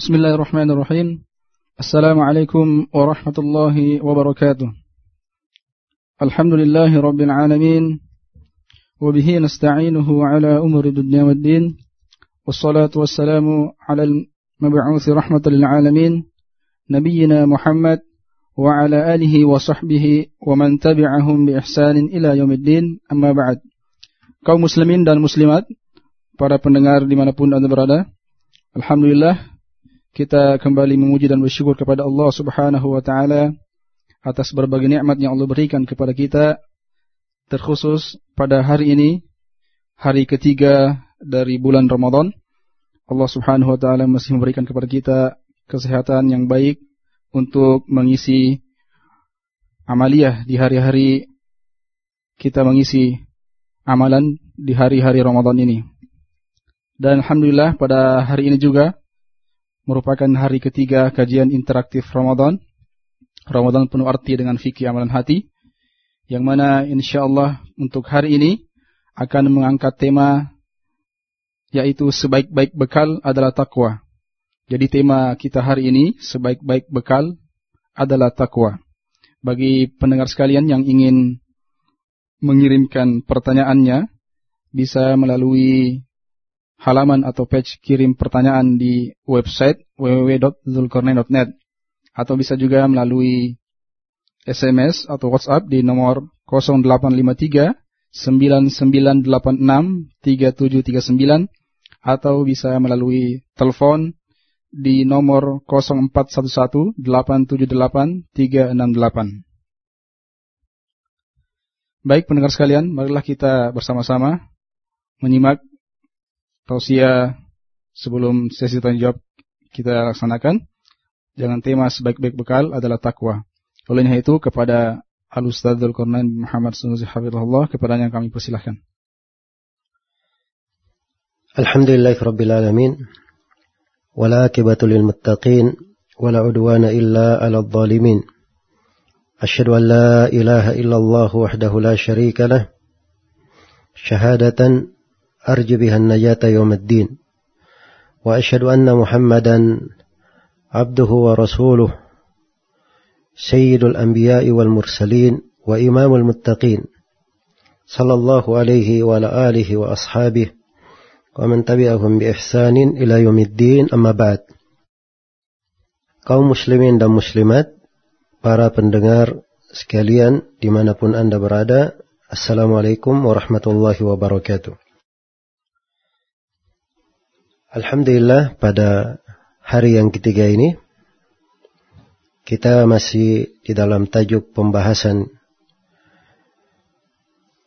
بسم الله الرحمن الرحيم السلام عليكم ورحمة الله وبركاته الحمد لله رب العالمين وبه نستعينه على أمر الدنيا والدين والصلاة والسلام على المبعوث رحمة للعالمين نبينا محمد وعلى آله وصحبه ومن تبعهم بإحسان إلى يوم الدين أما بعد kaum muslimin dan muslimat para pendengar dimanapun anda berada Alhamdulillah kita kembali memuji dan bersyukur kepada Allah Subhanahu wa taala atas berbagai nikmat yang Allah berikan kepada kita terkhusus pada hari ini hari ketiga dari bulan Ramadan Allah Subhanahu wa taala masih memberikan kepada kita kesehatan yang baik untuk mengisi amaliyah di hari-hari kita mengisi amalan di hari-hari Ramadan ini. Dan alhamdulillah pada hari ini juga merupakan hari ketiga kajian interaktif Ramadan. Ramadan penuh arti dengan fikih amalan hati. Yang mana insya Allah untuk hari ini akan mengangkat tema yaitu sebaik-baik bekal adalah takwa. Jadi tema kita hari ini sebaik-baik bekal adalah takwa. Bagi pendengar sekalian yang ingin mengirimkan pertanyaannya bisa melalui halaman atau page kirim pertanyaan di website www.zulkarnain.net atau bisa juga melalui SMS atau WhatsApp di nomor 0853 9986 3739 atau bisa melalui telepon di nomor 0411 878 368. Baik pendengar sekalian, marilah kita bersama-sama menyimak tausia sebelum sesi tanya jawab kita laksanakan. Jangan tema sebaik-baik bekal adalah takwa. Olehnya itu kepada Al Ustadzul Qurnain Muhammad Sunusi Hafizahullah yang kami persilahkan. Alhamdulillahirobbilalamin. Rabbil Alamin والعاقبة للمتقين ولا عدوان إلا على الظالمين أشهد أن لا إله إلا الله وحده أرجو بها النجاة يوم الدين وأشهد أن محمدا عبده ورسوله سيد الأنبياء والمرسلين وإمام المتقين صلى الله عليه وعلى آله وأصحابه ومن تبعهم بإحسان إلى يوم الدين أما بعد kaum muslimin dan muslimat, para pendengar sekalian dimanapun anda berada, Assalamualaikum warahmatullahi wabarakatuh. Alhamdulillah pada hari yang ketiga ini kita masih di dalam tajuk pembahasan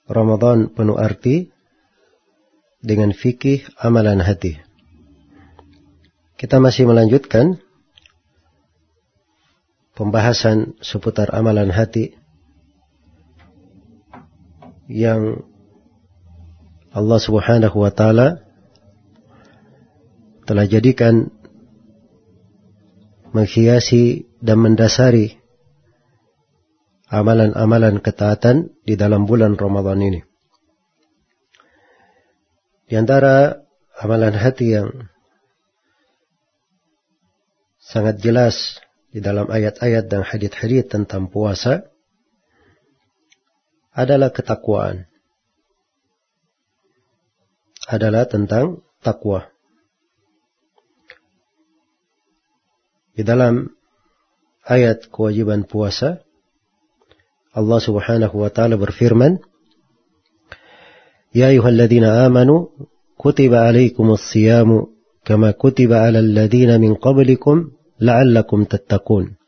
Ramadan penuh arti dengan fikih amalan hati. Kita masih melanjutkan pembahasan seputar amalan hati yang Allah Subhanahu wa taala telah jadikan menghiasi dan mendasari amalan-amalan ketaatan di dalam bulan Ramadan ini. Di antara amalan hati yang sangat jelas di dalam ayat-ayat dan hadith-hadith tentang puasa adalah ketakwaan. Adalah tentang takwa. Di dalam ayat kewajiban puasa, Allah Subhanahu wa taala berfirman, "Ya ayyuhalladzina amanu, kutiba alaikumus siyamu kama kutiba alal ladzina min qablikum la'allakum tattaqun."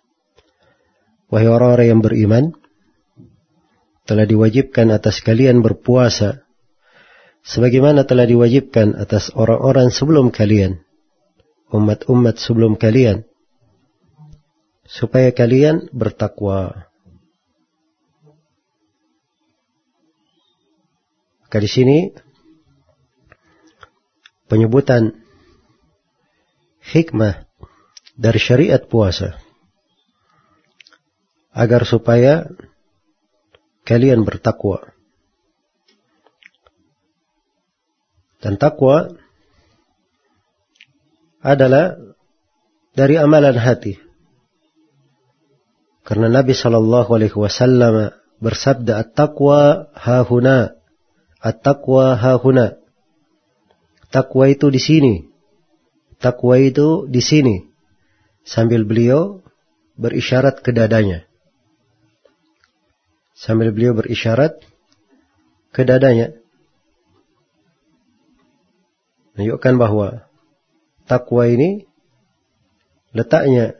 Wahai orang-orang yang beriman, telah diwajibkan atas kalian berpuasa sebagaimana telah diwajibkan atas orang-orang sebelum kalian, umat-umat sebelum kalian supaya kalian bertakwa. Maka di sini penyebutan hikmah dari syariat puasa agar supaya kalian bertakwa. Dan takwa adalah dari amalan hati. Karena Nabi Shallallahu Alaihi Wasallam bersabda at-taqwa hahuna, at-taqwa hahuna. Takwa itu di sini. Takwa itu di sini. Sambil beliau berisyarat ke dadanya. Sambil beliau berisyarat ke dadanya. Menunjukkan bahwa takwa ini letaknya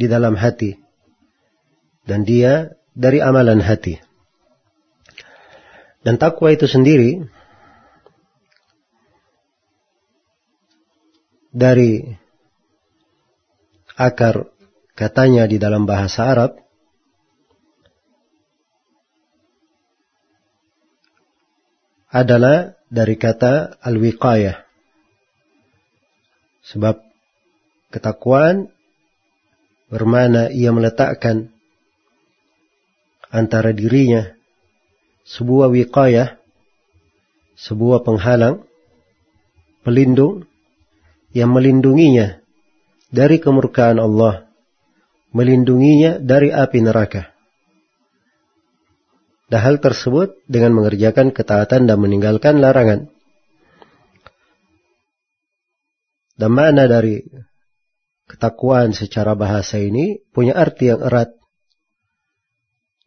di dalam hati. Dan dia dari amalan hati. Dan takwa itu sendiri dari akar katanya di dalam bahasa Arab adalah dari kata al-wiqayah. Sebab ketakwaan bermana ia meletakkan antara dirinya sebuah wiqayah, sebuah penghalang, pelindung yang melindunginya dari kemurkaan Allah, melindunginya dari api neraka. Dan hal tersebut dengan mengerjakan ketaatan dan meninggalkan larangan. Dan mana dari ketakwaan secara bahasa ini punya arti yang erat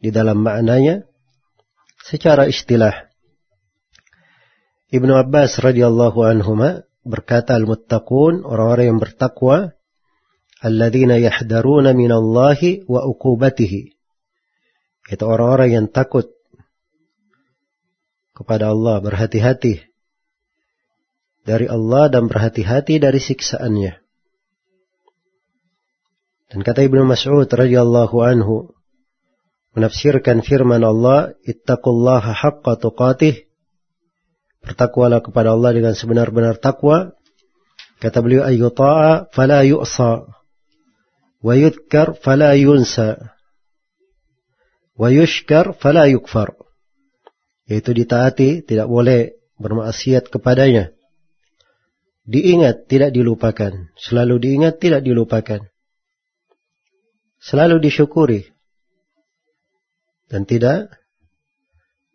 di dalam maknanya secara istilah. Ibnu Abbas radhiyallahu anhuma berkata al-muttaqun orang-orang yang bertakwa alladzina yahdaruna minallahi wa uqubatihi itu orang-orang yang takut kepada Allah, berhati-hati dari Allah dan berhati-hati dari siksaannya. Dan kata Ibnu Mas'ud radhiyallahu anhu menafsirkan firman Allah, "Ittaqullaha haqqa tuqatih." Bertakwalah kepada Allah dengan sebenar-benar takwa. Kata beliau, "Ayyuta'a fala yu'sa wa yudhkar fala yunsa." wa yushkar fala yukfar yaitu ditaati tidak boleh bermaksiat kepadanya diingat tidak dilupakan selalu diingat tidak dilupakan selalu disyukuri dan tidak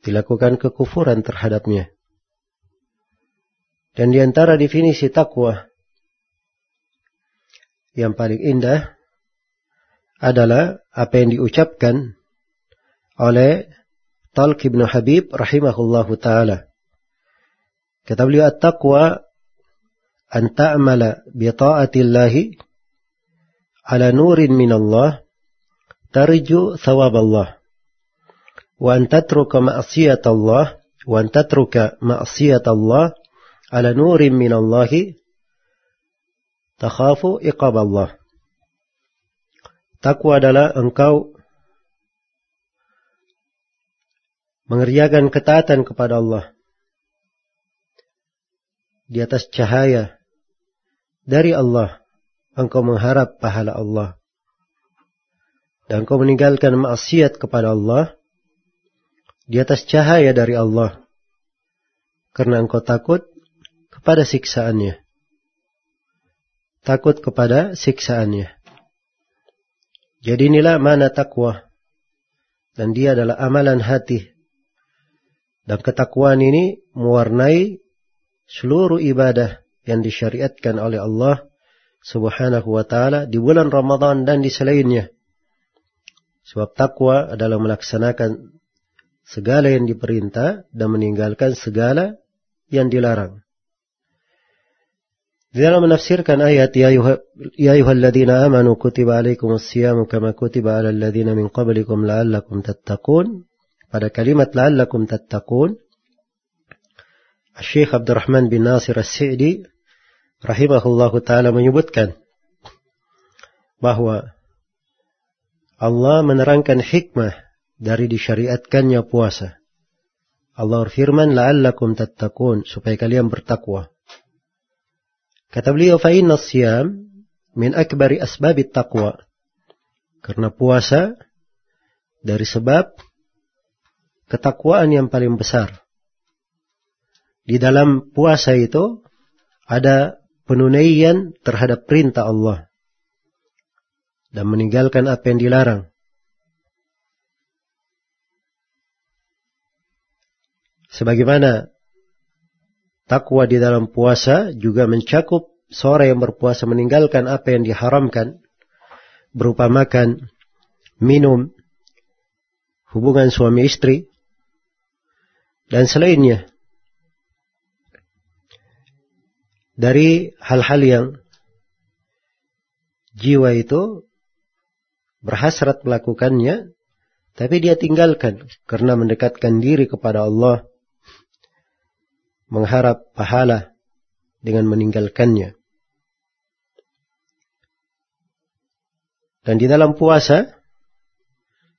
dilakukan kekufuran terhadapnya dan di antara definisi takwa yang paling indah adalah apa yang diucapkan oleh Talq bin Habib rahimahullahu taala. Kata beliau at-taqwa an ta'mala bi ta'atillahi ala nurin min Allah tarju thawab Allah wa an tatruka ma'siyat Allah wa an tatruka ma'siyat Allah ala nurin min Allah takhafu iqab Allah. Takwa adalah engkau mengerjakan ketaatan kepada Allah di atas cahaya dari Allah engkau mengharap pahala Allah. Dan engkau meninggalkan maksiat kepada Allah di atas cahaya dari Allah. Karena engkau takut kepada siksaannya. Takut kepada siksaannya. Jadi inilah mana takwa. Dan dia adalah amalan hati. Dan ketakwaan ini mewarnai seluruh ibadah yang disyariatkan oleh Allah subhanahu wa ta'ala di bulan Ramadan dan di selainnya. Sebab takwa adalah melaksanakan segala yang diperintah dan meninggalkan segala yang dilarang. Di dalam menafsirkan ayat ya ayyuhalladzina amanu kutiba alaikumus siyamu kama kutiba alal ladzina min qablikum la'allakum tattaqun pada kalimat la'allakum tattaqun Syekh Abdurrahman bin Nasir As-Sa'di rahimahullahu taala menyebutkan bahwa Allah menerangkan hikmah dari disyariatkannya puasa. Allah berfirman la'allakum tattaqun supaya kalian bertakwa. Kata beliau fa siyam min akbari asbabit taqwa. Karena puasa dari sebab ketakwaan yang paling besar. Di dalam puasa itu ada penunaian terhadap perintah Allah dan meninggalkan apa yang dilarang. Sebagaimana takwa di dalam puasa juga mencakup seorang yang berpuasa meninggalkan apa yang diharamkan berupa makan, minum, hubungan suami istri, dan selainnya. Dari hal-hal yang jiwa itu berhasrat melakukannya, tapi dia tinggalkan karena mendekatkan diri kepada Allah, mengharap pahala dengan meninggalkannya. Dan di dalam puasa,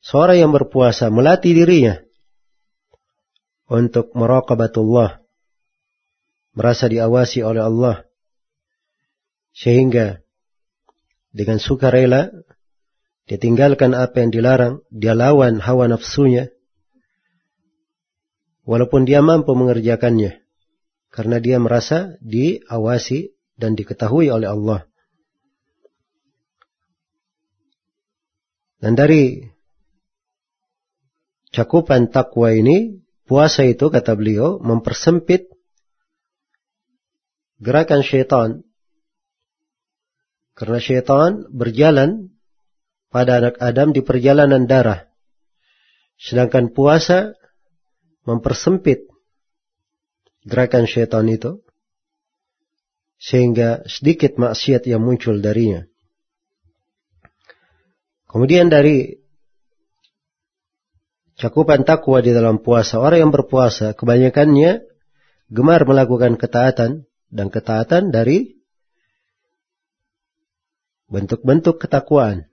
seorang yang berpuasa melatih dirinya untuk meraqabatullah, merasa diawasi oleh Allah, sehingga dengan sukarela dia tinggalkan apa yang dilarang, dia lawan hawa nafsunya, walaupun dia mampu mengerjakannya, karena dia merasa diawasi dan diketahui oleh Allah. Dan dari cakupan takwa ini, puasa itu kata beliau mempersempit gerakan syaitan. Karena syaitan berjalan pada anak Adam di perjalanan darah. Sedangkan puasa mempersempit gerakan syaitan itu. Sehingga sedikit maksiat yang muncul darinya. Kemudian dari cakupan takwa di dalam puasa, orang yang berpuasa kebanyakannya gemar melakukan ketaatan dan ketaatan dari bentuk-bentuk ketakwaan.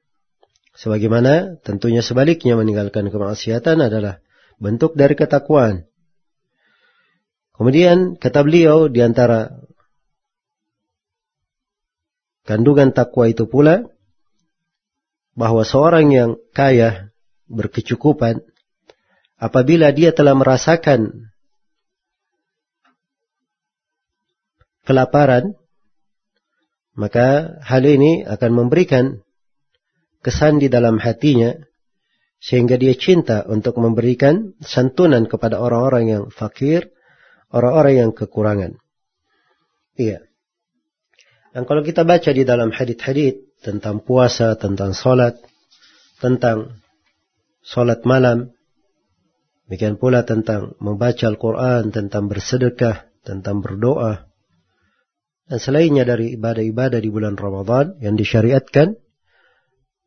Sebagaimana tentunya sebaliknya meninggalkan kemaksiatan adalah bentuk dari ketakwaan. Kemudian kata beliau di antara kandungan takwa itu pula bahwa seorang yang kaya berkecukupan apabila dia telah merasakan kelaparan maka hal ini akan memberikan kesan di dalam hatinya sehingga dia cinta untuk memberikan santunan kepada orang-orang yang fakir, orang-orang yang kekurangan. Iya. Dan kalau kita baca di dalam hadith-hadith tentang puasa, tentang sholat, tentang sholat malam, demikian pula tentang membaca Al-Quran, tentang bersedekah, tentang berdoa, dan selainnya dari ibadah-ibadah di bulan Ramadan yang disyariatkan,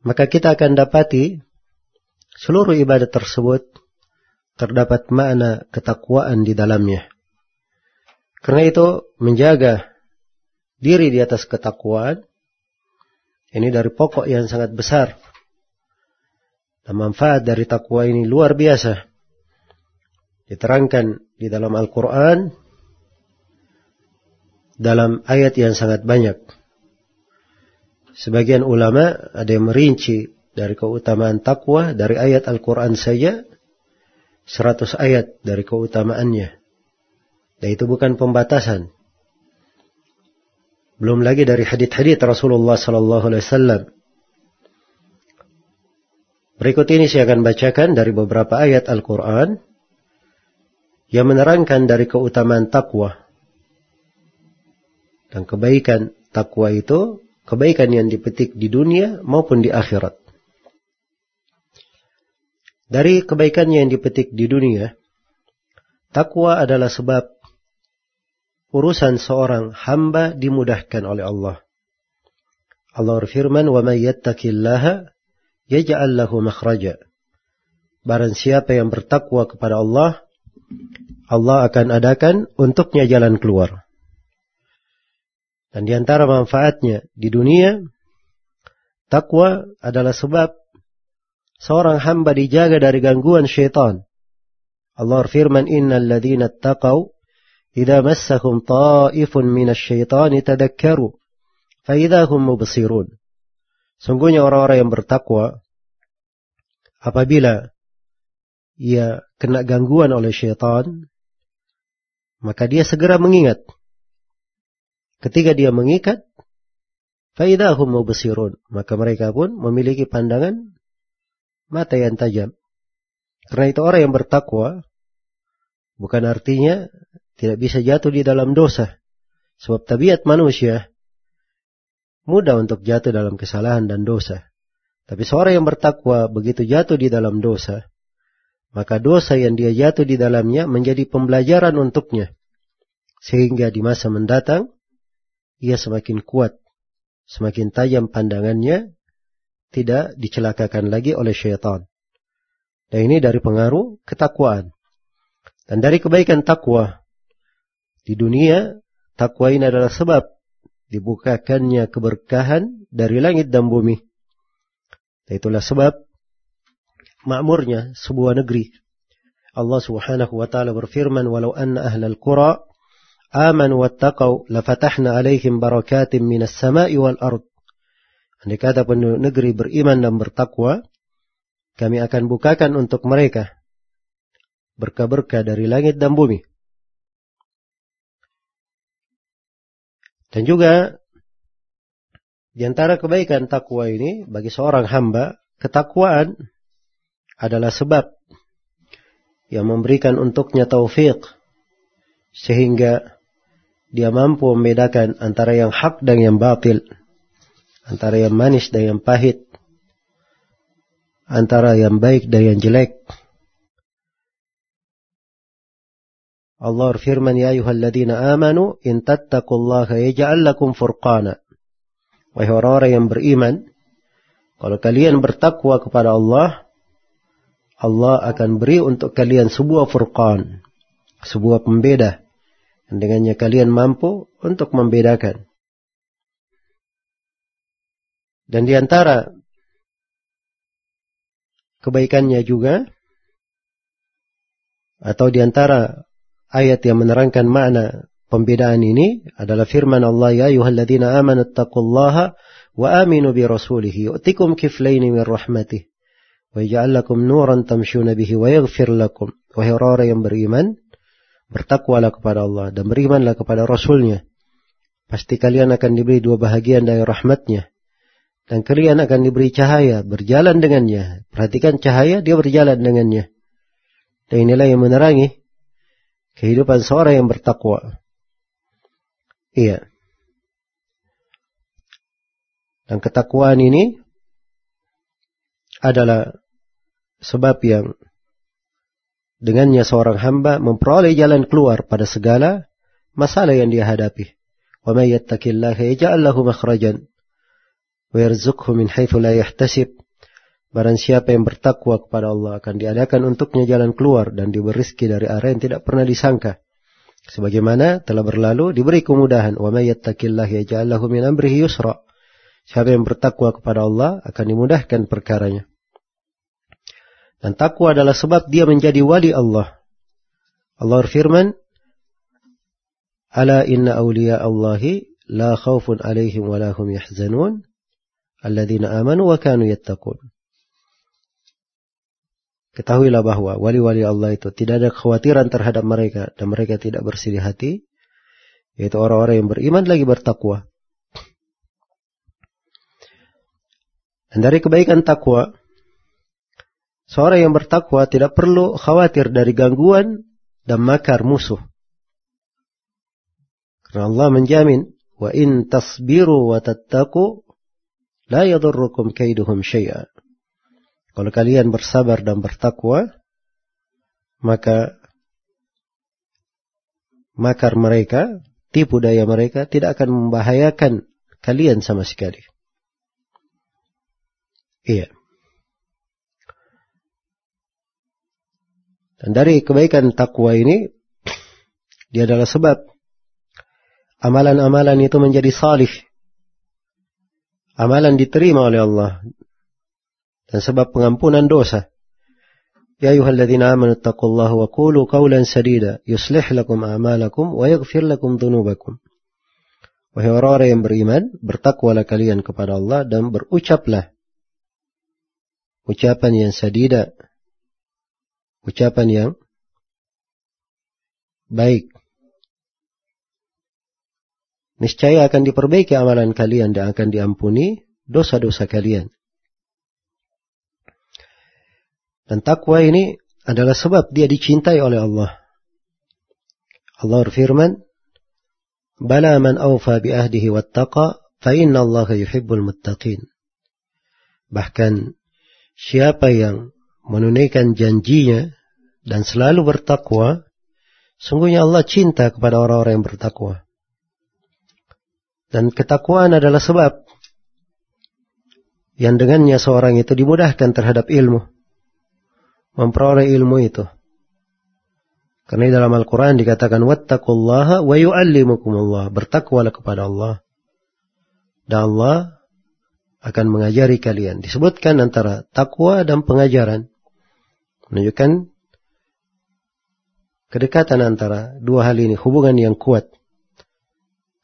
maka kita akan dapati seluruh ibadah tersebut terdapat makna ketakwaan di dalamnya. Karena itu menjaga diri di atas ketakwaan ini dari pokok yang sangat besar. Dan manfaat dari takwa ini luar biasa. Diterangkan di dalam Al-Quran dalam ayat yang sangat banyak. Sebagian ulama ada yang merinci dari keutamaan takwa dari ayat Al-Quran saja 100 ayat dari keutamaannya. Dan itu bukan pembatasan. Belum lagi dari hadith-hadith Rasulullah sallallahu alaihi wasallam. Berikut ini saya akan bacakan dari beberapa ayat Al-Quran yang menerangkan dari keutamaan takwa. Dan kebaikan takwa itu, kebaikan yang dipetik di dunia maupun di akhirat. Dari kebaikan yang dipetik di dunia, takwa adalah sebab urusan seorang hamba dimudahkan oleh Allah. Allah berfirman, "Wa may yattaqillaha yaj'al lahu makhraja." Barang siapa yang bertakwa kepada Allah, Allah akan adakan untuknya jalan keluar. Dan di antara manfaatnya di dunia, takwa adalah sebab seorang hamba dijaga dari gangguan syaitan. Allah firman, Innal ladhina attaqaw, Ida massahum ta'ifun minas syaitani tadakkaru, faidahum mubasirun. Sungguhnya orang-orang yang bertakwa, apabila ia kena gangguan oleh syaitan, maka dia segera mengingat ketika dia mengikat, faidahum mubsirun, maka mereka pun memiliki pandangan mata yang tajam. Karena itu orang yang bertakwa bukan artinya tidak bisa jatuh di dalam dosa. Sebab tabiat manusia mudah untuk jatuh dalam kesalahan dan dosa. Tapi seorang yang bertakwa begitu jatuh di dalam dosa, maka dosa yang dia jatuh di dalamnya menjadi pembelajaran untuknya. Sehingga di masa mendatang, ia semakin kuat, semakin tajam pandangannya, tidak dicelakakan lagi oleh syaitan. Dan ini dari pengaruh ketakwaan. Dan dari kebaikan takwa, di dunia, takwa ini adalah sebab dibukakannya keberkahan dari langit dan bumi. Itulah sebab makmurnya sebuah negeri. Allah Subhanahu wa taala berfirman, "Walau anna ahlal qura amanu wattaqau lafatahna alaihim barakatim minas sama'i wal ard." Andai kata penduduk negeri beriman dan bertakwa, kami akan bukakan untuk mereka berkah-berkah dari langit dan bumi. Dan juga di antara kebaikan takwa ini bagi seorang hamba, ketakwaan adalah sebab yang memberikan untuknya taufik sehingga dia mampu membedakan antara yang hak dan yang batil, antara yang manis dan yang pahit, antara yang baik dan yang jelek. Allah firman ya ayyuhalladzina amanu in tattaqullaha yaj'al lakum furqana Wahai orang-orang yang beriman, kalau kalian bertakwa kepada Allah, Allah akan beri untuk kalian sebuah furqan, sebuah pembeda. Dengannya kalian mampu untuk membedakan. Dan di antara kebaikannya juga, atau di antara ayat yang menerangkan makna Pembedaan ini adalah firman Allah ya ayyuhalladzina amanu taqullaha wa aminu bi rasulih yu'tikum kiflaini min rahmatih wa yaj'al lakum nuran tamshuna bihi wa yaghfir lakum. Orang yang beriman, bertakwalah kepada Allah dan berimanlah kepada Rasulnya. Pasti kalian akan diberi dua bahagian dari rahmatnya. Dan kalian akan diberi cahaya, berjalan dengannya. Perhatikan cahaya, dia berjalan dengannya. Dan inilah yang menerangi kehidupan seorang yang bertakwa. Iya. Dan ketakwaan ini adalah sebab yang dengannya seorang hamba memperoleh jalan keluar pada segala masalah yang dia hadapi. Wa may yattaqillaha yaj'al lahu makhrajan wa yarzuqhu min haitsu la yahtasib. Barang siapa yang bertakwa kepada Allah akan diadakan untuknya jalan keluar dan diberi rezeki dari arah yang tidak pernah disangka. Sebagaimana telah berlalu diberi kemudahan. Wa may yattaqillaha yaj'al lahu min amrihi yusra. Siapa yang bertakwa kepada Allah akan dimudahkan perkaranya. Dan takwa adalah sebab dia menjadi wali Allah. Allah berfirman, Ala inna awliya Allahi la khawfun alaihim wa lahum yahzanun alladzina amanu wa kanu yattaqun. Ketahuilah bahwa wali-wali Allah itu tidak ada kekhawatiran terhadap mereka dan mereka tidak bersedih hati, yaitu orang-orang yang beriman lagi bertakwa. Dan dari kebaikan takwa, seorang yang bertakwa tidak perlu khawatir dari gangguan dan makar musuh. Karena Allah menjamin, wa in tasbiru wa tattaku la yadurrukum kaiduhum syai'a. Kalau kalian bersabar dan bertakwa, maka makar mereka, tipu daya mereka tidak akan membahayakan kalian sama sekali. Iya. Dan dari kebaikan takwa ini, dia adalah sebab amalan-amalan itu menjadi salih. Amalan diterima oleh Allah dan sebab pengampunan dosa. Ya ayyuhalladzina amanu taqullaha wa qulu qawlan sadida yuslih lakum a'malakum wa yaghfir lakum dhunubakum. Wahai orang-orang yang beriman, bertakwalah kalian kepada Allah dan berucaplah ucapan yang sadida, ucapan yang baik. niscaya akan diperbaiki amalan kalian dan akan diampuni dosa-dosa kalian. Dan takwa ini adalah sebab dia dicintai oleh Allah. Allah berfirman, "Bala man awfa bi ahdihi wattaqa, fa inna Allah yuhibbul muttaqin." Bahkan siapa yang menunaikan janjinya dan selalu bertakwa, sungguhnya Allah cinta kepada orang-orang yang bertakwa. Dan ketakwaan adalah sebab yang dengannya seorang itu dimudahkan terhadap ilmu. Memperoleh ilmu itu. Karena dalam Al-Quran dikatakan, Wattakullaha wa yu'allimukumullah. Bertakwalah kepada Allah. Dan Allah akan mengajari kalian. Disebutkan antara takwa dan pengajaran. Menunjukkan kedekatan antara dua hal ini. Hubungan yang kuat.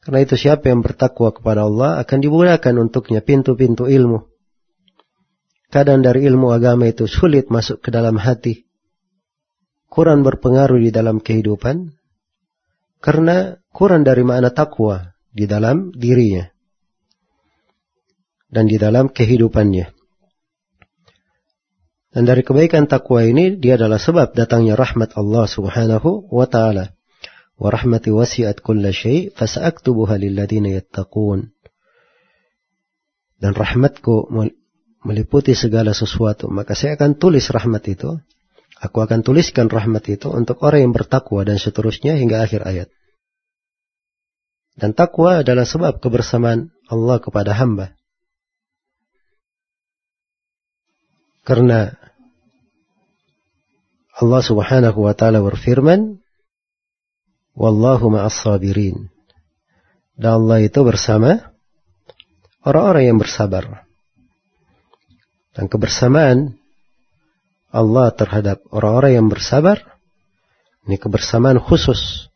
Karena itu siapa yang bertakwa kepada Allah akan dimudahkan untuknya pintu-pintu ilmu. Kadang dari ilmu agama itu sulit masuk ke dalam hati. Kurang berpengaruh di dalam kehidupan. Karena kurang dari makna takwa di dalam dirinya. Dan di dalam kehidupannya. Dan dari kebaikan takwa ini dia adalah sebab datangnya rahmat Allah subhanahu wa ta'ala wa rahmati wasi'at kulla syai' fasa'aktubuha lilladina yattaqun. Dan rahmatku meliputi segala sesuatu, maka saya akan tulis rahmat itu. Aku akan tuliskan rahmat itu untuk orang yang bertakwa dan seterusnya hingga akhir ayat. Dan takwa adalah sebab kebersamaan Allah kepada hamba. Karena Allah subhanahu wa ta'ala berfirman, Wallahu ma'as sabirin. Dan Allah itu bersama orang-orang yang bersabar. Dan kebersamaan Allah terhadap orang-orang yang bersabar, ini kebersamaan khusus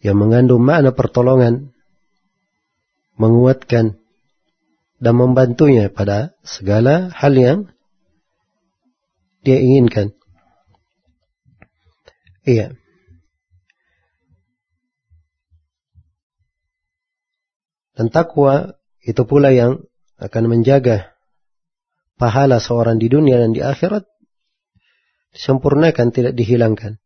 yang mengandung makna pertolongan, menguatkan, dan membantunya pada segala hal yang dia inginkan. Iya. Dan takwa itu pula yang akan menjaga pahala seorang di dunia dan di akhirat disempurnakan tidak dihilangkan.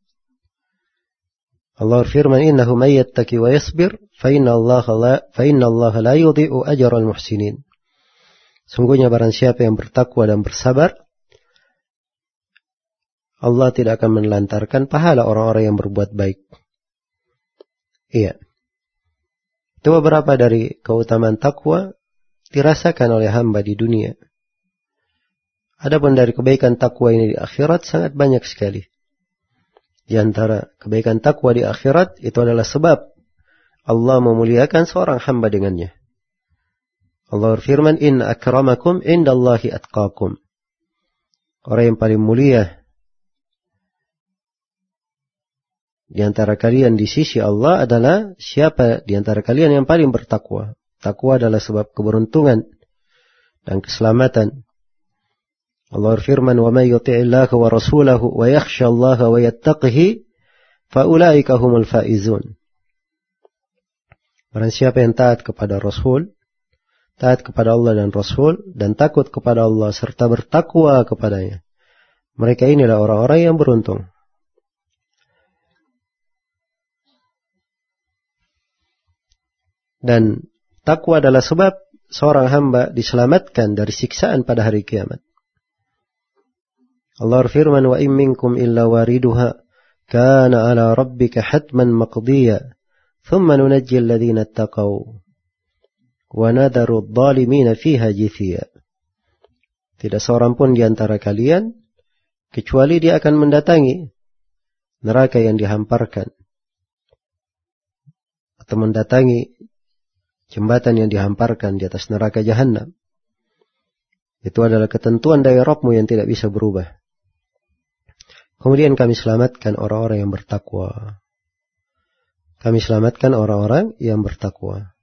Allah firman innahu may yattaqi wa yasbir fa inna Allah la fa inna Allah la yudhi'u ajra al-muhsinin. Sungguhnya barang siapa yang bertakwa dan bersabar Allah tidak akan menelantarkan pahala orang-orang yang berbuat baik. Iya. Itu beberapa dari keutamaan takwa dirasakan oleh hamba di dunia. Adapun dari kebaikan takwa ini di akhirat sangat banyak sekali. Di antara kebaikan takwa di akhirat itu adalah sebab Allah memuliakan seorang hamba dengannya. Allah berfirman, In akramakum indallahi atqakum. Orang yang paling mulia di antara kalian di sisi Allah adalah siapa di antara kalian yang paling bertakwa. Takwa adalah sebab keberuntungan dan keselamatan. Allah berfirman, "Wa may yuti'illah wa rasulahu wa yakhsha Allah wa yattaqihi fa ulaika humul faizun." Barang siapa yang taat kepada Rasul, taat kepada Allah dan Rasul, dan takut kepada Allah serta bertakwa kepadanya. Mereka inilah orang-orang yang beruntung. Dan takwa adalah sebab seorang hamba diselamatkan dari siksaan pada hari kiamat. Allah firman wa imminkum illa wariduha kana ala rabbika hatman maqdiya thumma nunajji alladhina attaqaw wa nadaru adh-dhalimina fiha jithiya. Tidak seorang pun di antara kalian kecuali dia akan mendatangi neraka yang dihamparkan atau mendatangi jembatan yang dihamparkan di atas neraka jahanam. Itu adalah ketentuan dari Rabbmu yang tidak bisa berubah. Kemudian kami selamatkan orang-orang yang bertakwa. Kami selamatkan orang-orang yang bertakwa.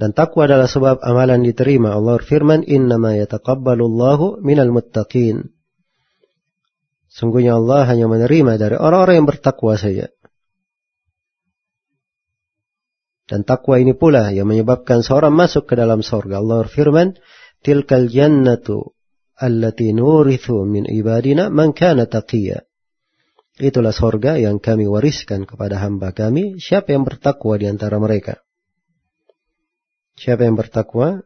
Dan takwa adalah sebab amalan diterima. Allah firman, Innama yataqabbalu Allahu minal muttaqin. Sungguhnya Allah hanya menerima dari orang-orang yang bertakwa saja. Dan takwa ini pula yang menyebabkan seorang masuk ke dalam sorga. Allah firman, Tilkal jannatu allati nurithu min ibadina man kana taqiyya. Itulah sorga yang kami wariskan kepada hamba kami. Siapa yang bertakwa di antara mereka? Siapa yang bertakwa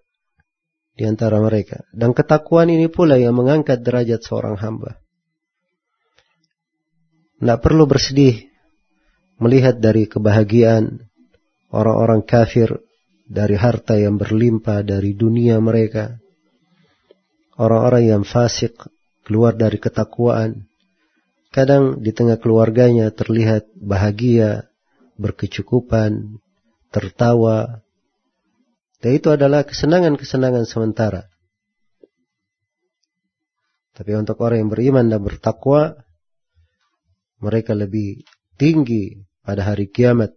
di antara mereka? Dan ketakwaan ini pula yang mengangkat derajat seorang hamba. Tidak perlu bersedih melihat dari kebahagiaan orang-orang kafir dari harta yang berlimpah dari dunia mereka. Orang-orang yang fasik keluar dari ketakwaan. Kadang di tengah keluarganya terlihat bahagia, berkecukupan, tertawa. Dan itu adalah kesenangan-kesenangan sementara. Tapi untuk orang yang beriman dan bertakwa, mereka lebih tinggi pada hari kiamat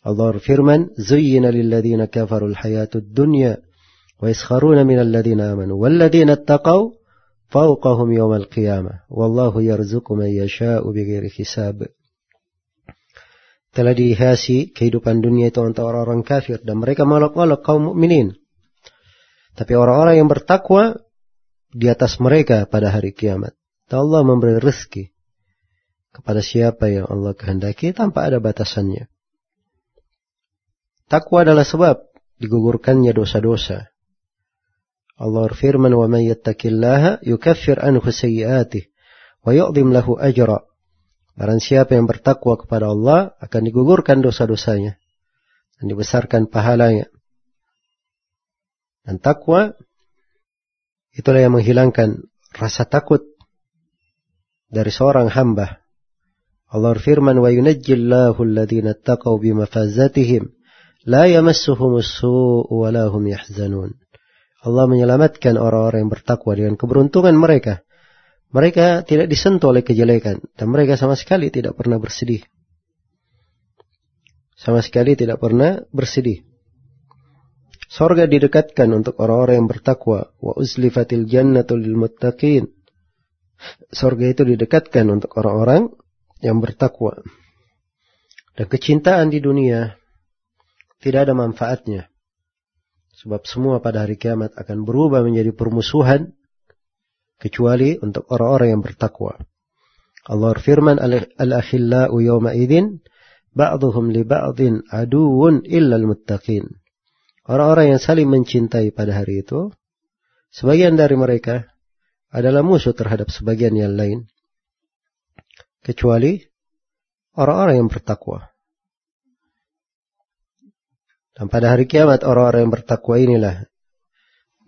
Allah berfirman, "Zuyyina lilladheena kafaru al-hayatud dunya wa yaskharuna minal ladzina amanu wal ladzina ittaqaw fawqahum yawmal qiyamah wallahu yarzuqu man yasha'u bighairi hisab." Telah dihiasi kehidupan dunia itu untuk orang-orang kafir dan mereka malak-malak kaum mukminin. Tapi orang-orang yang bertakwa di atas mereka pada hari kiamat. Allah memberi rezeki kepada siapa yang Allah kehendaki tanpa ada batasannya. Takwa adalah sebab digugurkannya dosa-dosa. Allah berfirman, "Wa man yattaqillaha yukaffir anhu sayyi'atih wa yu'dhim lahu ajra." Barang siapa yang bertakwa kepada Allah akan digugurkan dosa-dosanya dan dibesarkan pahalanya. Dan takwa itulah yang menghilangkan rasa takut dari seorang hamba. Allah berfirman, "Wa yunajjillahu alladhina ittaqaw bimafazatihim." La yamassuhumus yahzanun. Allah menyelamatkan orang-orang yang bertakwa dengan keberuntungan mereka. Mereka tidak disentuh oleh kejelekan dan mereka sama sekali tidak pernah bersedih. Sama sekali tidak pernah bersedih. Sorga didekatkan untuk orang-orang yang bertakwa. Wa uzlifatil jannatu lil muttaqin. Sorga itu didekatkan untuk orang-orang yang bertakwa. Dan kecintaan di dunia tidak ada manfaatnya. Sebab semua pada hari kiamat akan berubah menjadi permusuhan kecuali untuk orang-orang yang bertakwa. Allah firman al-akhillau yawma idzin ba'dhum li ba'dhin aduwwun illa al-muttaqin. Orang-orang yang saling mencintai pada hari itu sebagian dari mereka adalah musuh terhadap sebagian yang lain kecuali orang-orang yang bertakwa. Dan pada hari kiamat orang-orang yang bertakwa inilah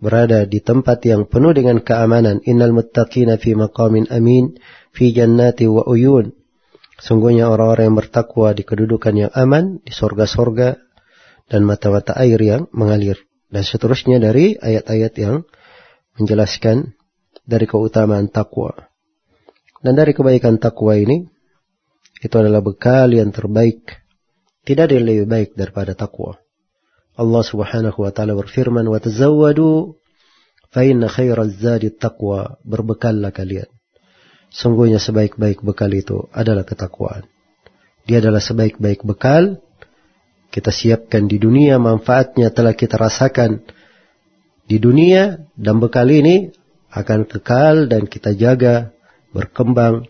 berada di tempat yang penuh dengan keamanan. Innal muttaqina fi maqamin amin fi jannati wa uyun. Sungguhnya orang-orang yang bertakwa di kedudukan yang aman, di sorga-sorga, dan mata-mata air yang mengalir. Dan seterusnya dari ayat-ayat yang menjelaskan dari keutamaan takwa. Dan dari kebaikan takwa ini, itu adalah bekal yang terbaik. Tidak ada yang lebih baik daripada takwa. Allah Subhanahu wa taala berfirman, "Wa tazawwadu fa inna khairaz zadi taqwa." Berbekallah kalian. Sungguhnya sebaik-baik bekal itu adalah ketakwaan. Dia adalah sebaik-baik bekal kita siapkan di dunia, manfaatnya telah kita rasakan di dunia dan bekal ini akan kekal dan kita jaga berkembang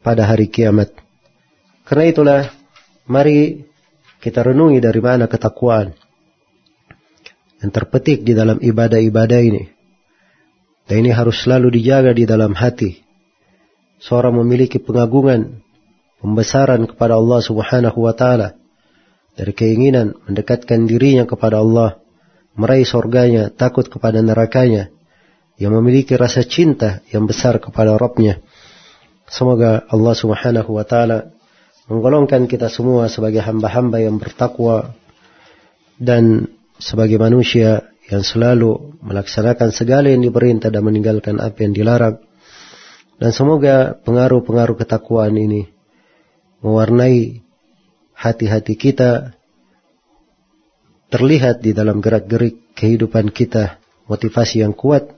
pada hari kiamat. Karena itulah mari kita renungi dari mana ketakwaan yang terpetik di dalam ibadah-ibadah ini. Dan ini harus selalu dijaga di dalam hati. Seorang memiliki pengagungan, pembesaran kepada Allah Subhanahu wa taala dari keinginan mendekatkan dirinya kepada Allah, meraih surganya, takut kepada nerakanya, yang memiliki rasa cinta yang besar kepada Rabbnya. Semoga Allah Subhanahu wa taala menggolongkan kita semua sebagai hamba-hamba yang bertakwa dan sebagai manusia yang selalu melaksanakan segala yang diperintah dan meninggalkan apa yang dilarang. Dan semoga pengaruh-pengaruh ketakwaan ini mewarnai hati-hati kita terlihat di dalam gerak-gerik kehidupan kita motivasi yang kuat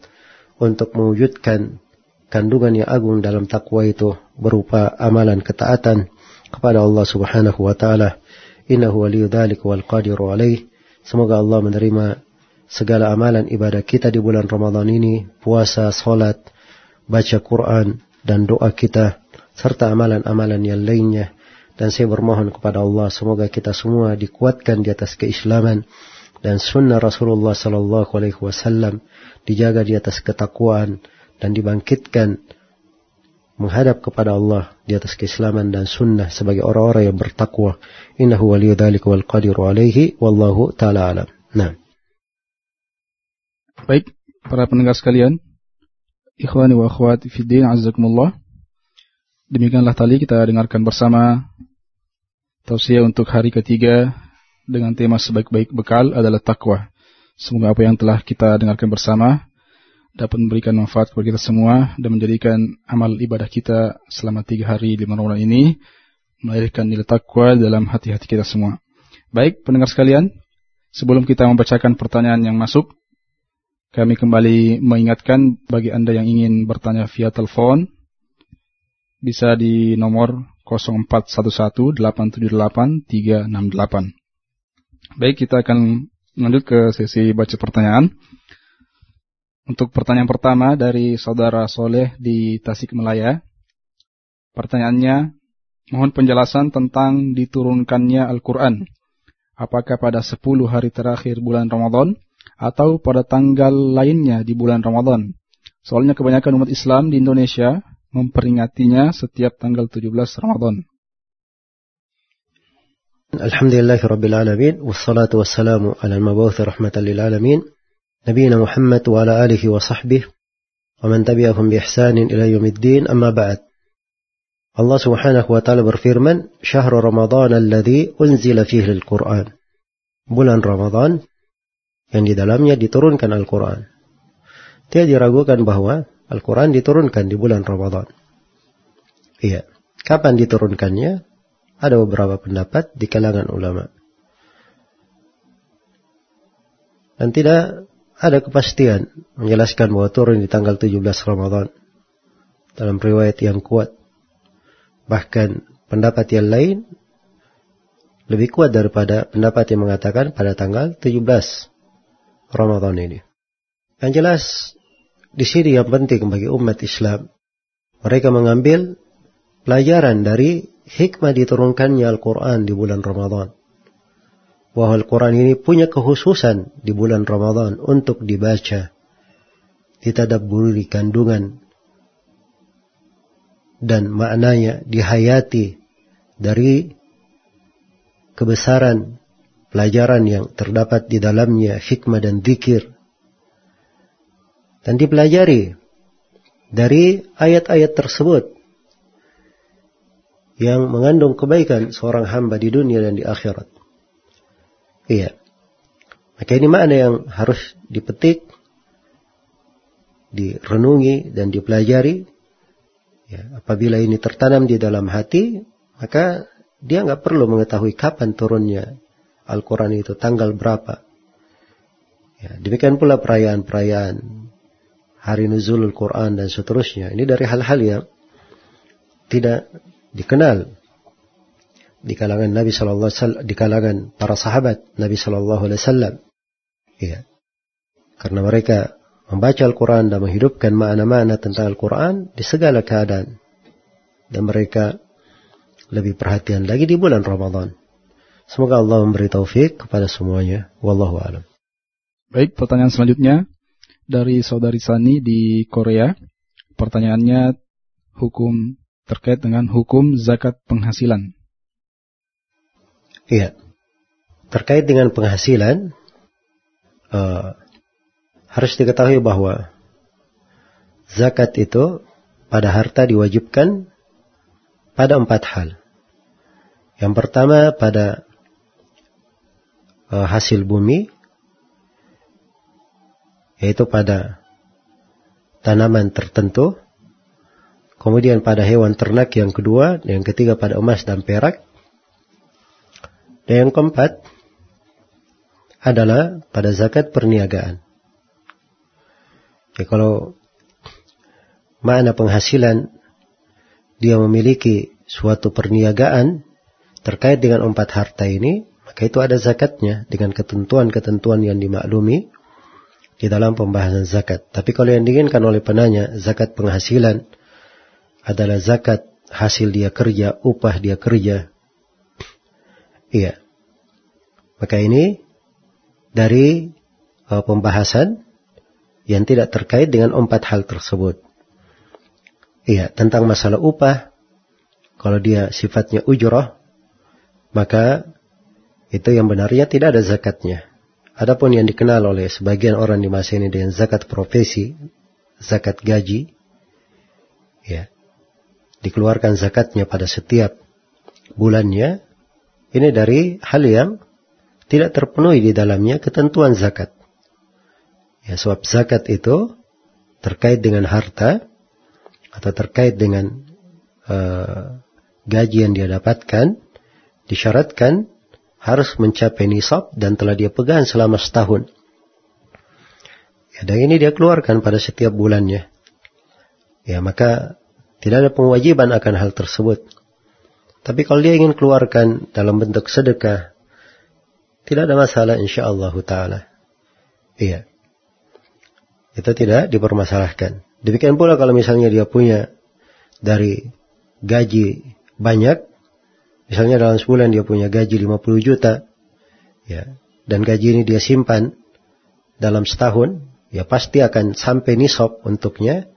untuk mewujudkan kandungan yang agung dalam takwa itu berupa amalan ketaatan kepada Allah Subhanahu wa taala Innahu waliyyu dzalik wal qadiru alaih. Semoga Allah menerima segala amalan ibadah kita di bulan Ramadan ini, puasa, salat, baca Quran dan doa kita serta amalan-amalan yang lainnya. Dan saya bermohon kepada Allah semoga kita semua dikuatkan di atas keislaman dan sunnah Rasulullah Sallallahu Alaihi Wasallam dijaga di atas ketakwaan dan dibangkitkan menghadap kepada Allah di atas keislaman dan sunnah sebagai orang-orang yang bertakwa. Innahu waliyyu dzalika wal qadiru alaihi wallahu taala alam. Nah. Baik, para pendengar sekalian, ikhwani wa akhwati fi din azzakumullah. Demikianlah tadi kita dengarkan bersama tausiah untuk hari ketiga dengan tema sebaik-baik bekal adalah takwa. Semoga apa yang telah kita dengarkan bersama dapat memberikan manfaat kepada kita semua dan menjadikan amal ibadah kita selama tiga hari lima Ramadan ini melahirkan nilai takwa dalam hati-hati kita semua. Baik, pendengar sekalian, sebelum kita membacakan pertanyaan yang masuk, kami kembali mengingatkan bagi Anda yang ingin bertanya via telepon, bisa di nomor 0411-878-368. Baik, kita akan lanjut ke sesi baca pertanyaan. Untuk pertanyaan pertama dari saudara Soleh di Tasikmalaya. Pertanyaannya, mohon penjelasan tentang diturunkannya Al-Quran. Apakah pada 10 hari terakhir bulan Ramadan atau pada tanggal lainnya di bulan Ramadan? Soalnya kebanyakan umat Islam di Indonesia memperingatinya setiap tanggal 17 Ramadan. Alhamdulillahirrabbilalamin Wassalatu wassalamu ala al-mabawthi rahmatan نبينا محمد وعلى آله وصحبه ومن تبعهم بإحسان إلى يوم الدين أما بعد Allah subhanahu wa ta'ala berfirman Syahrul Ramadan alladhi unzila fihi al-Quran Bulan Ramadan yang di dalamnya diturunkan Al-Quran Tidak diragukan bahwa Al-Quran diturunkan di bulan Ramadan Iya Kapan diturunkannya? Ada beberapa pendapat di kalangan ulama Dan tidak ada kepastian menjelaskan bahwa turun di tanggal 17 Ramadan dalam riwayat yang kuat. Bahkan pendapat yang lain lebih kuat daripada pendapat yang mengatakan pada tanggal 17 Ramadan ini. Yang jelas di sini yang penting bagi umat Islam mereka mengambil pelajaran dari hikmah diturunkannya Al-Quran di bulan Ramadan bahwa Al-Quran ini punya kekhususan di bulan Ramadan untuk dibaca, ditadabburi kandungan dan maknanya dihayati dari kebesaran pelajaran yang terdapat di dalamnya hikmah dan zikir dan dipelajari dari ayat-ayat tersebut yang mengandung kebaikan seorang hamba di dunia dan di akhirat. Iya. Maka ini makna yang harus dipetik, direnungi dan dipelajari. Ya, apabila ini tertanam di dalam hati, maka dia nggak perlu mengetahui kapan turunnya Al-Quran itu, tanggal berapa. Ya, demikian pula perayaan-perayaan hari nuzulul Quran dan seterusnya. Ini dari hal-hal yang tidak dikenal di kalangan Nabi Shallallahu Alaihi Wasallam, di kalangan para sahabat Nabi Shallallahu Alaihi Wasallam. Ya, karena mereka membaca Al-Quran dan menghidupkan makna-makna tentang Al-Quran di segala keadaan. Dan mereka lebih perhatian lagi di bulan Ramadan. Semoga Allah memberi taufik kepada semuanya. Wallahu a'lam. Baik, pertanyaan selanjutnya dari saudari Sani di Korea. Pertanyaannya hukum terkait dengan hukum zakat penghasilan. Iya. Terkait dengan penghasilan, uh, harus diketahui bahwa zakat itu pada harta diwajibkan pada empat hal. Yang pertama pada uh, hasil bumi, yaitu pada tanaman tertentu. Kemudian pada hewan ternak yang kedua, yang ketiga pada emas dan perak, dan yang keempat adalah pada zakat perniagaan. Ya, kalau makna penghasilan dia memiliki suatu perniagaan, terkait dengan empat harta ini, maka itu ada zakatnya dengan ketentuan-ketentuan yang dimaklumi di dalam pembahasan zakat. Tapi kalau yang diinginkan oleh penanya, zakat penghasilan adalah zakat hasil dia kerja, upah dia kerja. Iya. Maka ini dari uh, pembahasan yang tidak terkait dengan empat hal tersebut. Iya, tentang masalah upah, kalau dia sifatnya ujroh, maka itu yang benarnya tidak ada zakatnya. Adapun yang dikenal oleh sebagian orang di masa ini dengan zakat profesi, zakat gaji, ya, dikeluarkan zakatnya pada setiap bulannya, ini dari hal yang tidak terpenuhi di dalamnya ketentuan zakat. Ya, sebab zakat itu terkait dengan harta atau terkait dengan uh, gaji yang dia dapatkan disyaratkan harus mencapai nisab dan telah dia pegang selama setahun. Ya, dan ini dia keluarkan pada setiap bulannya. Ya, maka tidak ada pewajiban akan hal tersebut. Tapi kalau dia ingin keluarkan dalam bentuk sedekah, tidak ada masalah insya Allah Ta'ala. Iya. Itu tidak dipermasalahkan. Demikian pula kalau misalnya dia punya dari gaji banyak, misalnya dalam sebulan dia punya gaji 50 juta, ya, dan gaji ini dia simpan dalam setahun, ya pasti akan sampai nisab untuknya.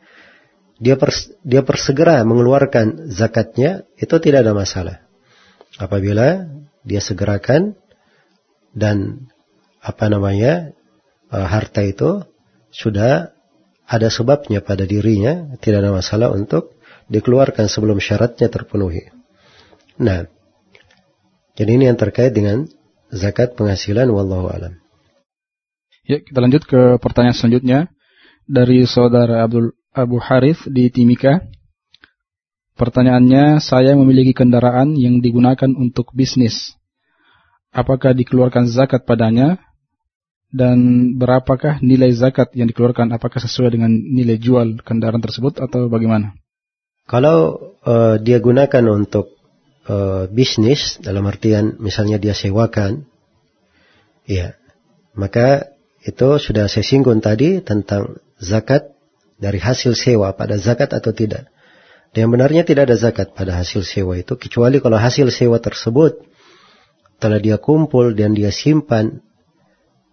Dia pers, dia persegera mengeluarkan zakatnya, itu tidak ada masalah. Apabila dia segerakan dan apa namanya uh, harta itu sudah ada sebabnya pada dirinya, tidak ada masalah untuk dikeluarkan sebelum syaratnya terpenuhi. Nah, jadi ini yang terkait dengan zakat penghasilan wallahu alam. Ya, kita lanjut ke pertanyaan selanjutnya dari saudara Abdul Abu Harith di Timika. Pertanyaannya, saya memiliki kendaraan yang digunakan untuk bisnis. Apakah dikeluarkan zakat padanya? Dan berapakah nilai zakat yang dikeluarkan? Apakah sesuai dengan nilai jual kendaraan tersebut atau bagaimana? Kalau uh, dia gunakan untuk uh, bisnis dalam artian misalnya dia sewakan, ya, maka itu sudah saya singgung tadi tentang zakat dari hasil sewa pada zakat atau tidak. Dan yang benarnya tidak ada zakat pada hasil sewa itu kecuali kalau hasil sewa tersebut telah dia kumpul dan dia simpan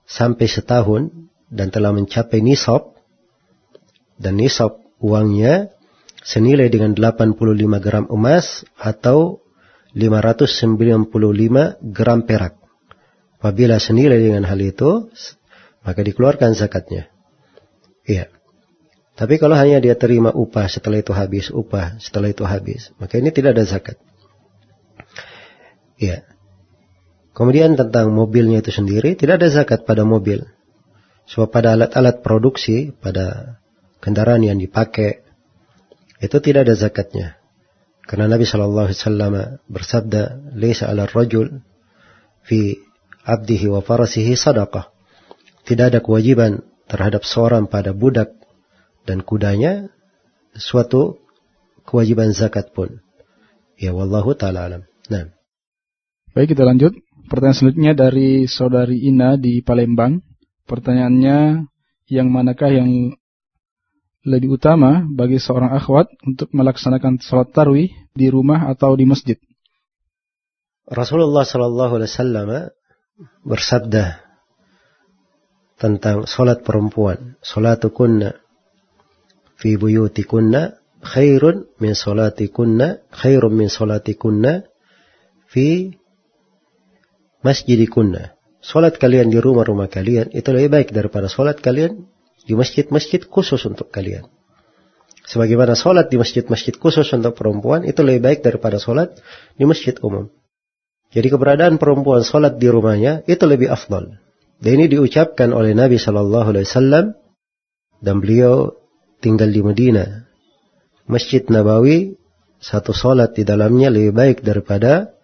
sampai setahun dan telah mencapai nisab dan nisab uangnya senilai dengan 85 gram emas atau 595 gram perak. Apabila senilai dengan hal itu, maka dikeluarkan zakatnya. Iya. Tapi kalau hanya dia terima upah setelah itu habis, upah setelah itu habis, maka ini tidak ada zakat. Iya. Kemudian tentang mobilnya itu sendiri, tidak ada zakat pada mobil. Sebab pada alat-alat produksi, pada kendaraan yang dipakai, itu tidak ada zakatnya. Karena Nabi Shallallahu Alaihi Wasallam bersabda, "Laisa ala rajul fi abdihi wa farasihi sadaqah." Tidak ada kewajiban terhadap seorang pada budak dan kudanya suatu kewajiban zakat pun. Ya wallahu taala alam. Nah. Baik, kita lanjut. Pertanyaan selanjutnya dari saudari Ina di Palembang. Pertanyaannya, yang manakah yang lebih utama bagi seorang akhwat untuk melaksanakan salat tarwih di rumah atau di masjid? Rasulullah Shallallahu Alaihi Wasallam bersabda tentang salat perempuan, salatukunna fi buyutikunna khairun min salatikunna khairun min salatikunna fi masjidikunna. Salat kalian di rumah-rumah kalian itu lebih baik daripada salat kalian di masjid-masjid khusus untuk kalian. Sebagaimana sholat di masjid-masjid khusus untuk perempuan itu lebih baik daripada sholat di masjid umum. Jadi keberadaan perempuan sholat di rumahnya itu lebih afdal. Dan ini diucapkan oleh Nabi Shallallahu Alaihi Wasallam dan beliau tinggal di Medina. Masjid Nabawi satu sholat di dalamnya lebih baik daripada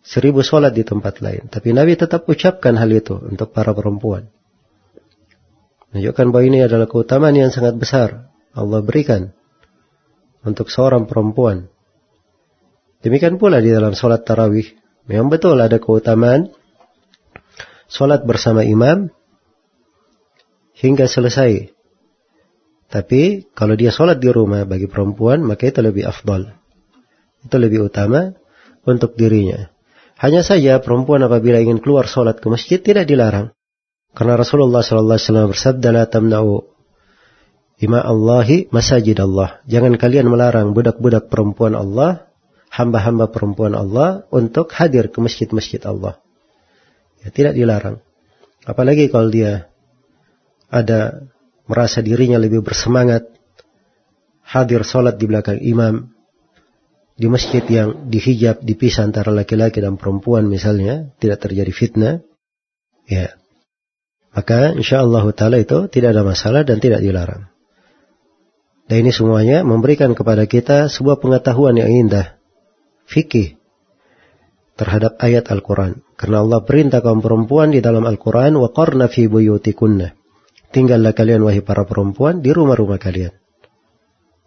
seribu sholat di tempat lain. Tapi Nabi tetap ucapkan hal itu untuk para perempuan. Menunjukkan bahwa ini adalah keutamaan yang sangat besar Allah berikan untuk seorang perempuan. Demikian pula di dalam sholat tarawih. Memang betul ada keutamaan sholat bersama imam hingga selesai. Tapi kalau dia sholat di rumah bagi perempuan, maka itu lebih afdal. Itu lebih utama untuk dirinya. Hanya saja perempuan apabila ingin keluar sholat ke masjid tidak dilarang. Karena Rasulullah SAW bersabda, La tamna'u ima Allahi masajid Allah. Jangan kalian melarang budak-budak perempuan Allah hamba-hamba perempuan Allah untuk hadir ke masjid-masjid Allah. Ya, tidak dilarang. Apalagi kalau dia ada merasa dirinya lebih bersemangat hadir sholat di belakang imam di masjid yang dihijab dipisah antara laki-laki dan perempuan misalnya tidak terjadi fitnah ya maka insya Allah taala itu tidak ada masalah dan tidak dilarang dan ini semuanya memberikan kepada kita sebuah pengetahuan yang indah fikih terhadap ayat Al-Quran. Karena Allah perintah kaum perempuan di dalam Al-Quran, وَقَرْنَ فِي بُيُوتِكُنَّ Tinggallah kalian wahai para perempuan di rumah-rumah kalian.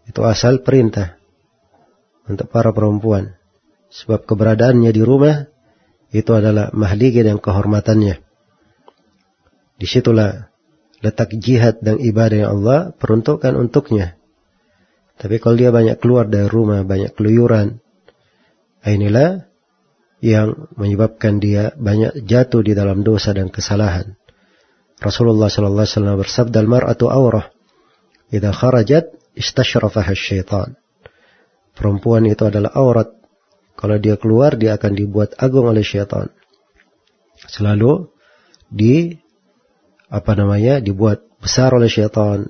Itu asal perintah untuk para perempuan. Sebab keberadaannya di rumah itu adalah mahligai dan kehormatannya. Di situlah letak jihad dan ibadah yang Allah peruntukkan untuknya. Tapi kalau dia banyak keluar dari rumah, banyak keluyuran, Inilah yang menyebabkan dia banyak jatuh di dalam dosa dan kesalahan. Rasulullah sallallahu alaihi wasallam bersabda al-mar'atu awrah idza kharajat istashrafaha syaitan. Perempuan itu adalah aurat. Kalau dia keluar dia akan dibuat agung oleh syaitan. Selalu di apa namanya dibuat besar oleh syaitan.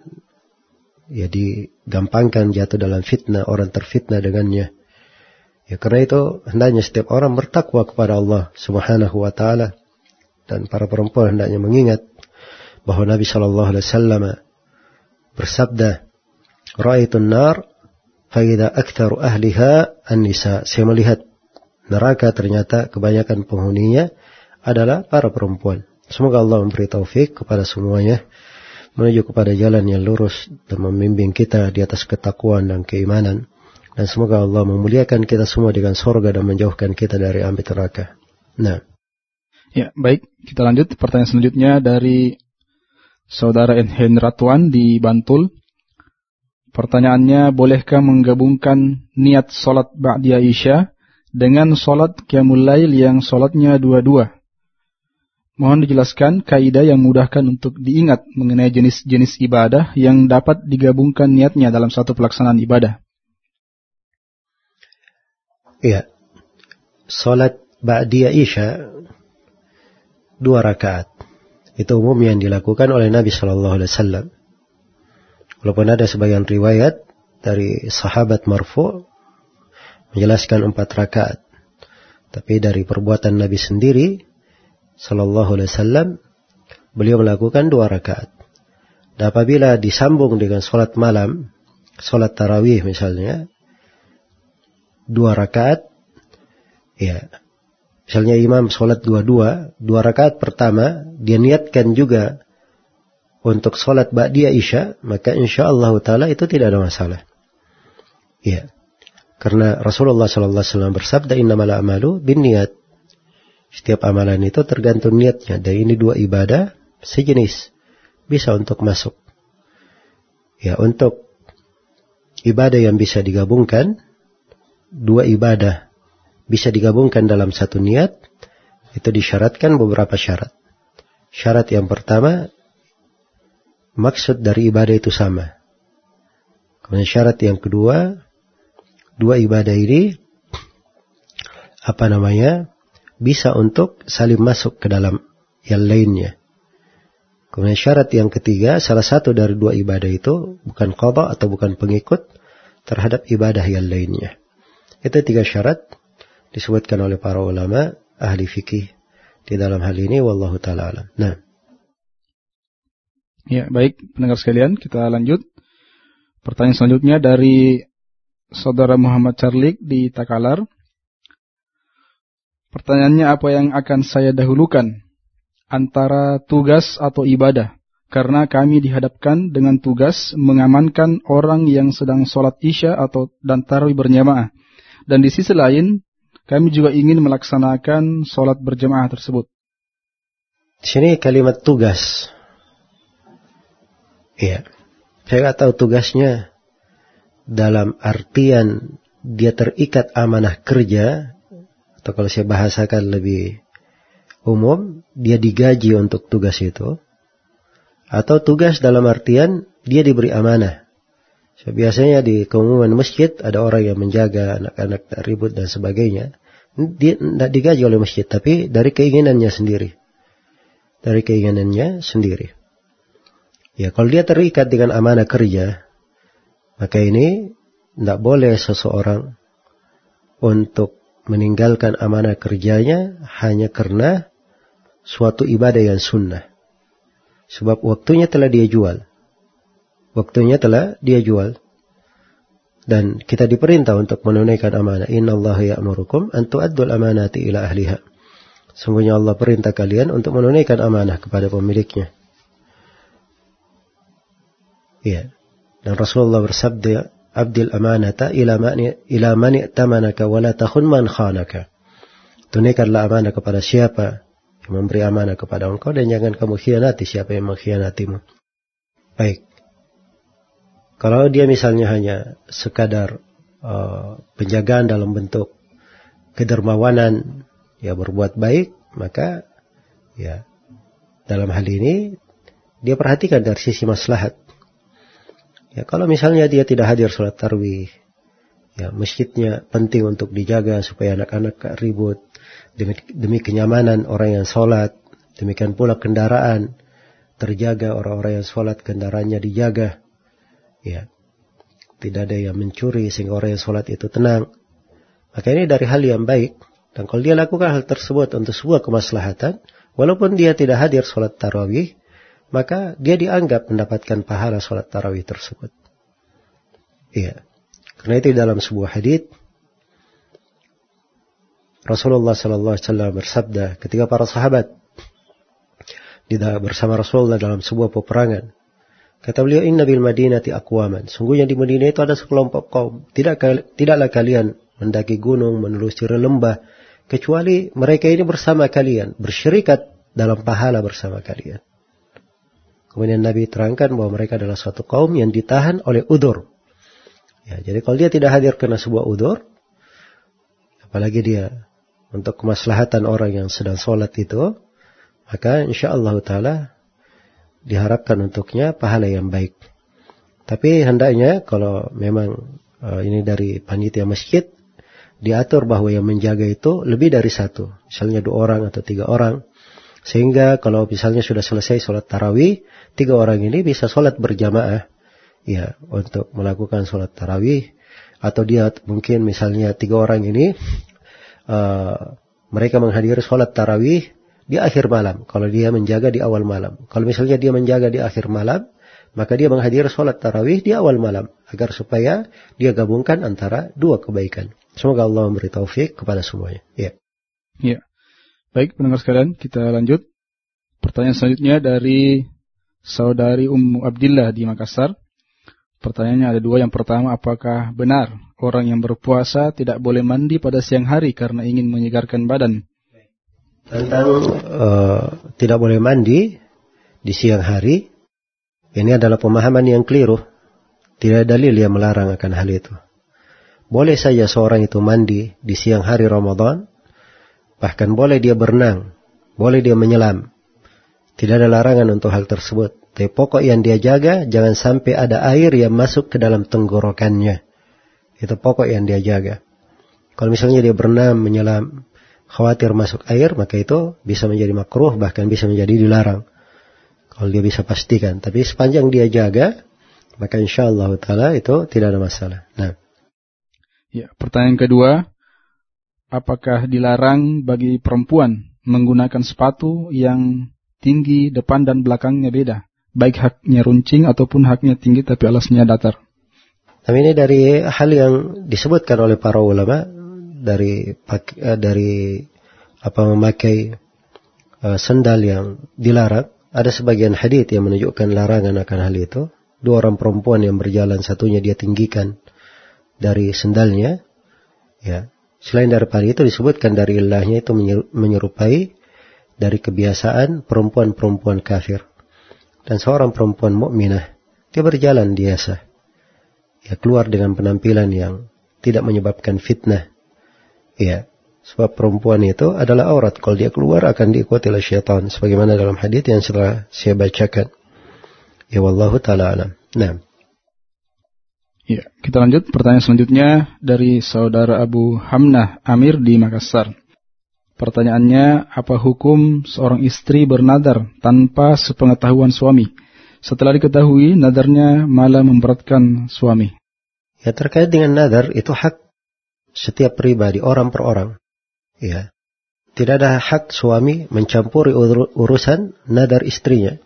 Ya digampangkan jatuh dalam fitnah orang terfitnah dengannya. Ya karena itu hendaknya setiap orang bertakwa kepada Allah Subhanahu wa taala dan para perempuan hendaknya mengingat bahwa Nabi sallallahu alaihi wasallam bersabda, "Ra'aitun nar fa idza aktsaru ahliha an-nisa." Saya melihat neraka ternyata kebanyakan penghuninya adalah para perempuan. Semoga Allah memberi taufik kepada semuanya menuju kepada jalan yang lurus dan membimbing kita di atas ketakwaan dan keimanan. Dan semoga Allah memuliakan kita semua dengan sorga dan menjauhkan kita dari api neraka. Nah. Ya, baik. Kita lanjut. Pertanyaan selanjutnya dari Saudara Henratuan di Bantul. Pertanyaannya, bolehkah menggabungkan niat sholat Ba'di Isya dengan sholat Qiyamul Lail yang sholatnya dua-dua? Mohon dijelaskan kaidah yang mudahkan untuk diingat mengenai jenis-jenis ibadah yang dapat digabungkan niatnya dalam satu pelaksanaan ibadah. Iya. Salat Ba'diyah Isya dua rakaat. Itu umum yang dilakukan oleh Nabi Shallallahu Alaihi Wasallam. Walaupun ada sebagian riwayat dari sahabat marfu menjelaskan empat rakaat, tapi dari perbuatan Nabi sendiri Shallallahu Alaihi Wasallam beliau melakukan dua rakaat. Dan apabila disambung dengan sholat malam, sholat tarawih misalnya, dua rakaat, ya, misalnya imam sholat dua-dua, dua rakaat pertama, dia niatkan juga untuk sholat ba'diyah isya, maka insya Allah ta'ala itu tidak ada masalah. Ya. Karena Rasulullah Wasallam bersabda innamal a'malu bin niat. Setiap amalan itu tergantung niatnya. Dan ini dua ibadah sejenis. Bisa untuk masuk. Ya, untuk ibadah yang bisa digabungkan, dua ibadah bisa digabungkan dalam satu niat, itu disyaratkan beberapa syarat. Syarat yang pertama, maksud dari ibadah itu sama. Kemudian syarat yang kedua, dua ibadah ini apa namanya bisa untuk saling masuk ke dalam yang lainnya. Kemudian syarat yang ketiga, salah satu dari dua ibadah itu bukan qadha atau bukan pengikut terhadap ibadah yang lainnya. Itu tiga syarat disebutkan oleh para ulama ahli fikih di dalam hal ini wallahu taala alam. Nah. Ya, baik pendengar sekalian, kita lanjut. Pertanyaan selanjutnya dari Saudara Muhammad Charlik di Takalar. Pertanyaannya apa yang akan saya dahulukan antara tugas atau ibadah? Karena kami dihadapkan dengan tugas mengamankan orang yang sedang sholat isya atau dan tarawih berjamaah dan di sisi lain kami juga ingin melaksanakan sholat berjamaah tersebut. Di sini kalimat tugas. Iya. Saya nggak tahu tugasnya dalam artian dia terikat amanah kerja atau kalau saya bahasakan lebih umum dia digaji untuk tugas itu atau tugas dalam artian dia diberi amanah. Biasanya di keumuman masjid ada orang yang menjaga anak-anak ribut dan sebagainya. Tidak digaji oleh masjid tapi dari keinginannya sendiri. Dari keinginannya sendiri. Ya, kalau dia terikat dengan amanah kerja, maka ini tidak boleh seseorang untuk meninggalkan amanah kerjanya hanya karena suatu ibadah yang sunnah. Sebab waktunya telah dia jual. Waktunya telah dia jual. Dan kita diperintah untuk menunaikan amanah. Inna Allah ya'murukum an tu'addul amanati ila ahliha. Sungguhnya Allah perintah kalian untuk menunaikan amanah kepada pemiliknya. Iya. Dan Rasulullah bersabda, "Abdil amanata ila mani ila mani tamanaka wa la takhun man khanaka." Tunaikanlah amanah kepada siapa yang memberi amanah kepada engkau dan jangan kamu khianati siapa yang mengkhianatimu. Baik. Kalau dia misalnya hanya sekadar uh, penjagaan dalam bentuk kedermawanan, ya berbuat baik, maka ya dalam hal ini dia perhatikan dari sisi maslahat. Ya, kalau misalnya dia tidak hadir sholat tarwih, ya masjidnya penting untuk dijaga supaya anak-anak ribut demi, demi kenyamanan orang yang sholat, demikian pula kendaraan terjaga orang-orang yang sholat kendaraannya dijaga, ya tidak ada yang mencuri sehingga orang yang sholat itu tenang. Maka ini dari hal yang baik dan kalau dia lakukan hal tersebut untuk sebuah kemaslahatan, walaupun dia tidak hadir sholat tarawih, maka dia dianggap mendapatkan pahala sholat tarawih tersebut. Iya. Karena itu dalam sebuah hadis Rasulullah Sallallahu Alaihi Wasallam bersabda ketika para sahabat tidak bersama Rasulullah dalam sebuah peperangan. Kata beliau, Inna bil Madinati akwaman. Sungguhnya di Madinah itu ada sekelompok kaum. Tidak, tidaklah kalian mendaki gunung, menelusuri lembah. Kecuali mereka ini bersama kalian. Bersyirikat dalam pahala bersama kalian. Kemudian Nabi terangkan bahwa mereka adalah suatu kaum yang ditahan oleh udur. Ya, jadi kalau dia tidak hadir karena sebuah udur, apalagi dia untuk kemaslahatan orang yang sedang sholat itu, maka insya Allah Taala diharapkan untuknya pahala yang baik. Tapi hendaknya kalau memang uh, ini dari panitia masjid, diatur bahwa yang menjaga itu lebih dari satu. Misalnya dua orang atau tiga orang. Sehingga kalau misalnya sudah selesai sholat tarawih, tiga orang ini bisa sholat berjamaah. Ya, untuk melakukan sholat tarawih. Atau dia mungkin misalnya tiga orang ini, uh, mereka menghadiri sholat tarawih di akhir malam. Kalau dia menjaga di awal malam. Kalau misalnya dia menjaga di akhir malam, maka dia menghadiri sholat tarawih di awal malam. Agar supaya dia gabungkan antara dua kebaikan. Semoga Allah memberi taufik kepada semuanya. Ya. Ya. Baik, pendengar sekalian, kita lanjut. Pertanyaan selanjutnya dari saudari Ummu Abdillah di Makassar. Pertanyaannya ada dua. Yang pertama, apakah benar orang yang berpuasa tidak boleh mandi pada siang hari karena ingin menyegarkan badan? Tentang uh, tidak boleh mandi di siang hari, ini adalah pemahaman yang keliru. Tidak ada dalil yang melarang akan hal itu. Boleh saja seorang itu mandi di siang hari Ramadan Bahkan boleh dia berenang, boleh dia menyelam. Tidak ada larangan untuk hal tersebut. Tapi pokok yang dia jaga, jangan sampai ada air yang masuk ke dalam tenggorokannya. Itu pokok yang dia jaga. Kalau misalnya dia berenang, menyelam, khawatir masuk air, maka itu bisa menjadi makruh, bahkan bisa menjadi dilarang. Kalau dia bisa pastikan. Tapi sepanjang dia jaga, maka insya Allah ta'ala itu tidak ada masalah. Nah. Ya, pertanyaan kedua, apakah dilarang bagi perempuan menggunakan sepatu yang tinggi depan dan belakangnya beda, baik haknya runcing ataupun haknya tinggi tapi alasnya datar. Tapi ini dari hal yang disebutkan oleh para ulama dari eh, dari apa memakai uh, sendal yang dilarang. Ada sebagian hadis yang menunjukkan larangan akan hal itu. Dua orang perempuan yang berjalan satunya dia tinggikan dari sendalnya, Ya. Selain daripada itu disebutkan dari ilahnya itu menyerupai dari kebiasaan perempuan-perempuan kafir. Dan seorang perempuan mukminah dia berjalan biasa. Ya keluar dengan penampilan yang tidak menyebabkan fitnah. Ya, sebab perempuan itu adalah aurat. Kalau dia keluar akan diikuti oleh syaitan. Sebagaimana dalam hadis yang setelah saya bacakan. Ya wallahu ta'ala alam. Nah. Ya, kita lanjut pertanyaan selanjutnya dari saudara Abu Hamnah Amir di Makassar. Pertanyaannya, apa hukum seorang istri bernadar tanpa sepengetahuan suami? Setelah diketahui, nadarnya malah memberatkan suami. Ya terkait dengan nadar, itu hak setiap pribadi, orang per orang. Ya. Tidak ada hak suami mencampuri urusan nadar istrinya.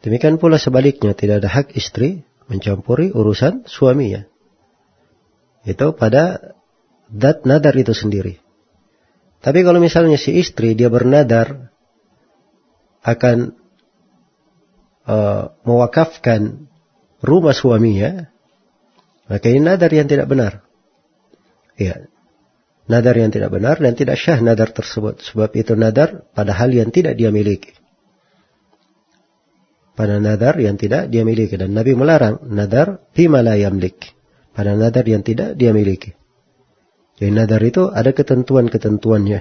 Demikian pula sebaliknya, tidak ada hak istri mencampuri urusan suaminya. Itu pada dat nadar itu sendiri. Tapi kalau misalnya si istri dia bernadar akan uh, mewakafkan rumah suaminya, maka ini nadar yang tidak benar. Ya, nadar yang tidak benar dan tidak syah nadar tersebut. Sebab itu nadar pada hal yang tidak dia miliki. Pada nadar yang tidak dia miliki. Dan Nabi melarang nadar bima la yamlik. Pada nadar yang tidak dia miliki. Jadi nadar itu ada ketentuan-ketentuannya.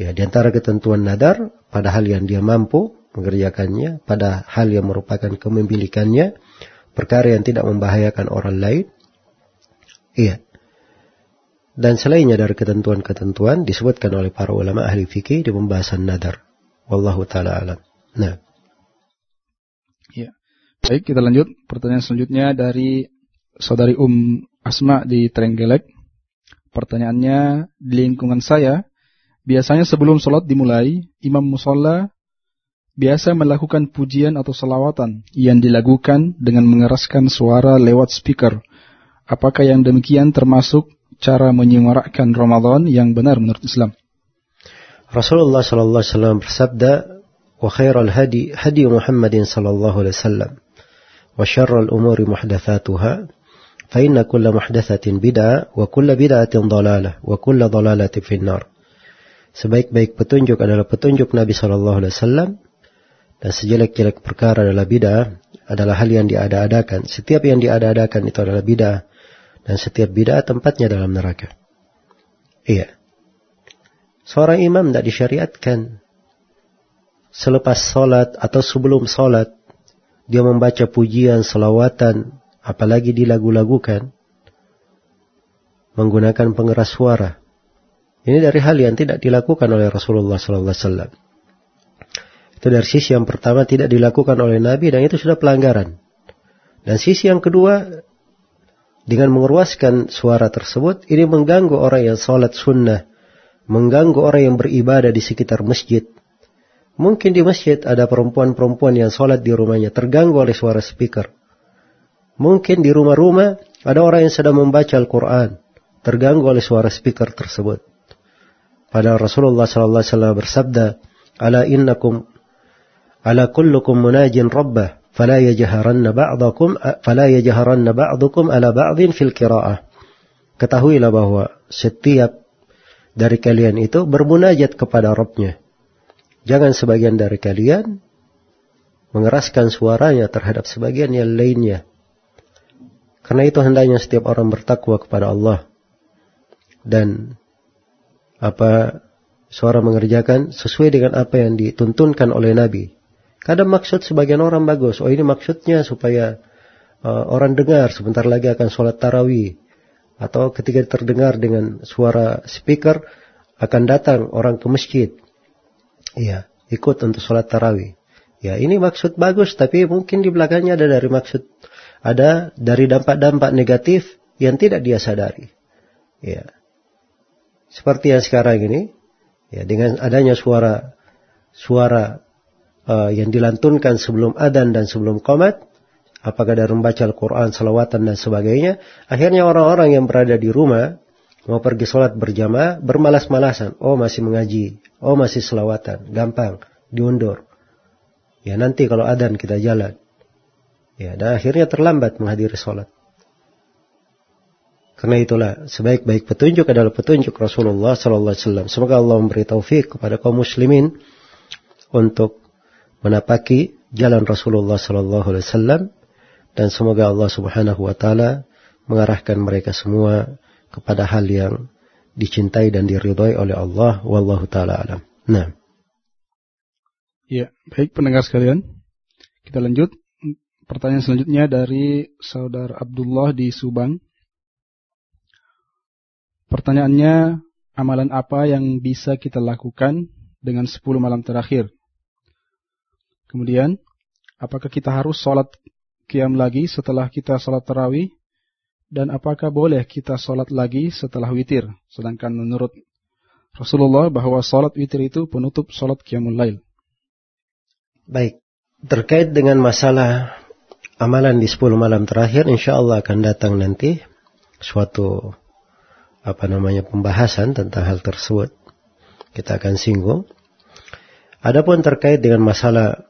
Ya, di antara ketentuan nadar pada hal yang dia mampu mengerjakannya, pada hal yang merupakan kemilikannya, perkara yang tidak membahayakan orang lain. Iya. Dan selainnya dari ketentuan-ketentuan disebutkan oleh para ulama ahli fikih di pembahasan nadar. Wallahu taala alam. Nah. Ya. Baik, kita lanjut. Pertanyaan selanjutnya dari saudari Um Asma di Trenggelek. Pertanyaannya, di lingkungan saya, biasanya sebelum sholat dimulai, imam musola biasa melakukan pujian atau selawatan yang dilakukan dengan mengeraskan suara lewat speaker. Apakah yang demikian termasuk cara menyemarakkan Ramadan yang benar menurut Islam. Rasulullah sallallahu alaihi wasallam bersabda, "Wa khairul hadi hadi Muhammadin sallallahu alaihi wasallam, wa syarrul umuri muhdatsatuha, fa inna kull muhdatsatin bid'ah wa kull bid'atin dhalalah wa kull dhalalatin finnar." Sebaik-baik petunjuk adalah petunjuk Nabi sallallahu alaihi wasallam dan sejelek-jelek perkara adalah bid'ah adalah hal yang diada-adakan. Setiap yang diada-adakan itu adalah bid'ah dan setiap bid'ah tempatnya dalam neraka. Iya. Seorang imam tidak disyariatkan selepas sholat atau sebelum sholat dia membaca pujian, selawatan, apalagi dilagu-lagukan menggunakan pengeras suara. Ini dari hal yang tidak dilakukan oleh Rasulullah wasallam. Itu dari sisi yang pertama tidak dilakukan oleh Nabi dan itu sudah pelanggaran. Dan sisi yang kedua dengan mengeruaskan suara tersebut ini mengganggu orang yang sholat sunnah, mengganggu orang yang beribadah di sekitar masjid. Mungkin di masjid ada perempuan-perempuan yang sholat di rumahnya terganggu oleh suara speaker. Mungkin di rumah-rumah ada orang yang sedang membaca Al-Quran. Terganggu oleh suara speaker tersebut. Pada Rasulullah sallallahu alaihi wasallam bersabda, "Ala innakum ala kullukum munajin rabbah, fala yajharanna ba'dakum fala yajharanna ba'dukum ala ba'din fil qira'ah." Ketahuilah bahwa setiap dari kalian itu bermunajat kepada Rabbnya. Jangan sebagian dari kalian mengeraskan suaranya terhadap sebagian yang lainnya. Karena itu hendaknya setiap orang bertakwa kepada Allah. Dan apa seorang mengerjakan sesuai dengan apa yang dituntunkan oleh Nabi. Kadang maksud sebagian orang bagus. Oh ini maksudnya supaya uh, orang dengar sebentar lagi akan sholat tarawih. Atau ketika terdengar dengan suara speaker akan datang orang ke masjid. Iya, ikut untuk sholat tarawih. Ya ini maksud bagus tapi mungkin di belakangnya ada dari maksud ada dari dampak-dampak negatif yang tidak dia sadari. Ya. Seperti yang sekarang ini, ya dengan adanya suara suara uh, yang dilantunkan sebelum adan dan sebelum komat, apakah dari membaca Al-Quran, salawatan dan sebagainya, akhirnya orang-orang yang berada di rumah mau pergi sholat berjamaah bermalas-malasan. Oh masih mengaji, oh masih selawatan, gampang, diundur. Ya nanti kalau adan kita jalan. Ya, dan akhirnya terlambat menghadiri sholat. Karena itulah sebaik-baik petunjuk adalah petunjuk Rasulullah sallallahu alaihi wasallam. Semoga Allah memberi taufik kepada kaum muslimin untuk menapaki jalan Rasulullah sallallahu alaihi wasallam dan semoga Allah Subhanahu wa taala mengarahkan mereka semua kepada hal yang dicintai dan diridhai oleh Allah wallahu taala alam. Nah. Ya, baik pendengar sekalian. Kita lanjut pertanyaan selanjutnya dari saudara Abdullah di Subang. Pertanyaannya, amalan apa yang bisa kita lakukan dengan 10 malam terakhir? Kemudian, apakah kita harus sholat kiam lagi setelah kita sholat tarawih? Dan apakah boleh kita sholat lagi setelah witir? Sedangkan menurut Rasulullah bahwa sholat witir itu penutup sholat kiamul lail. Baik, terkait dengan masalah amalan di 10 malam terakhir, insya Allah akan datang nanti suatu apa namanya pembahasan tentang hal tersebut. Kita akan singgung. Adapun terkait dengan masalah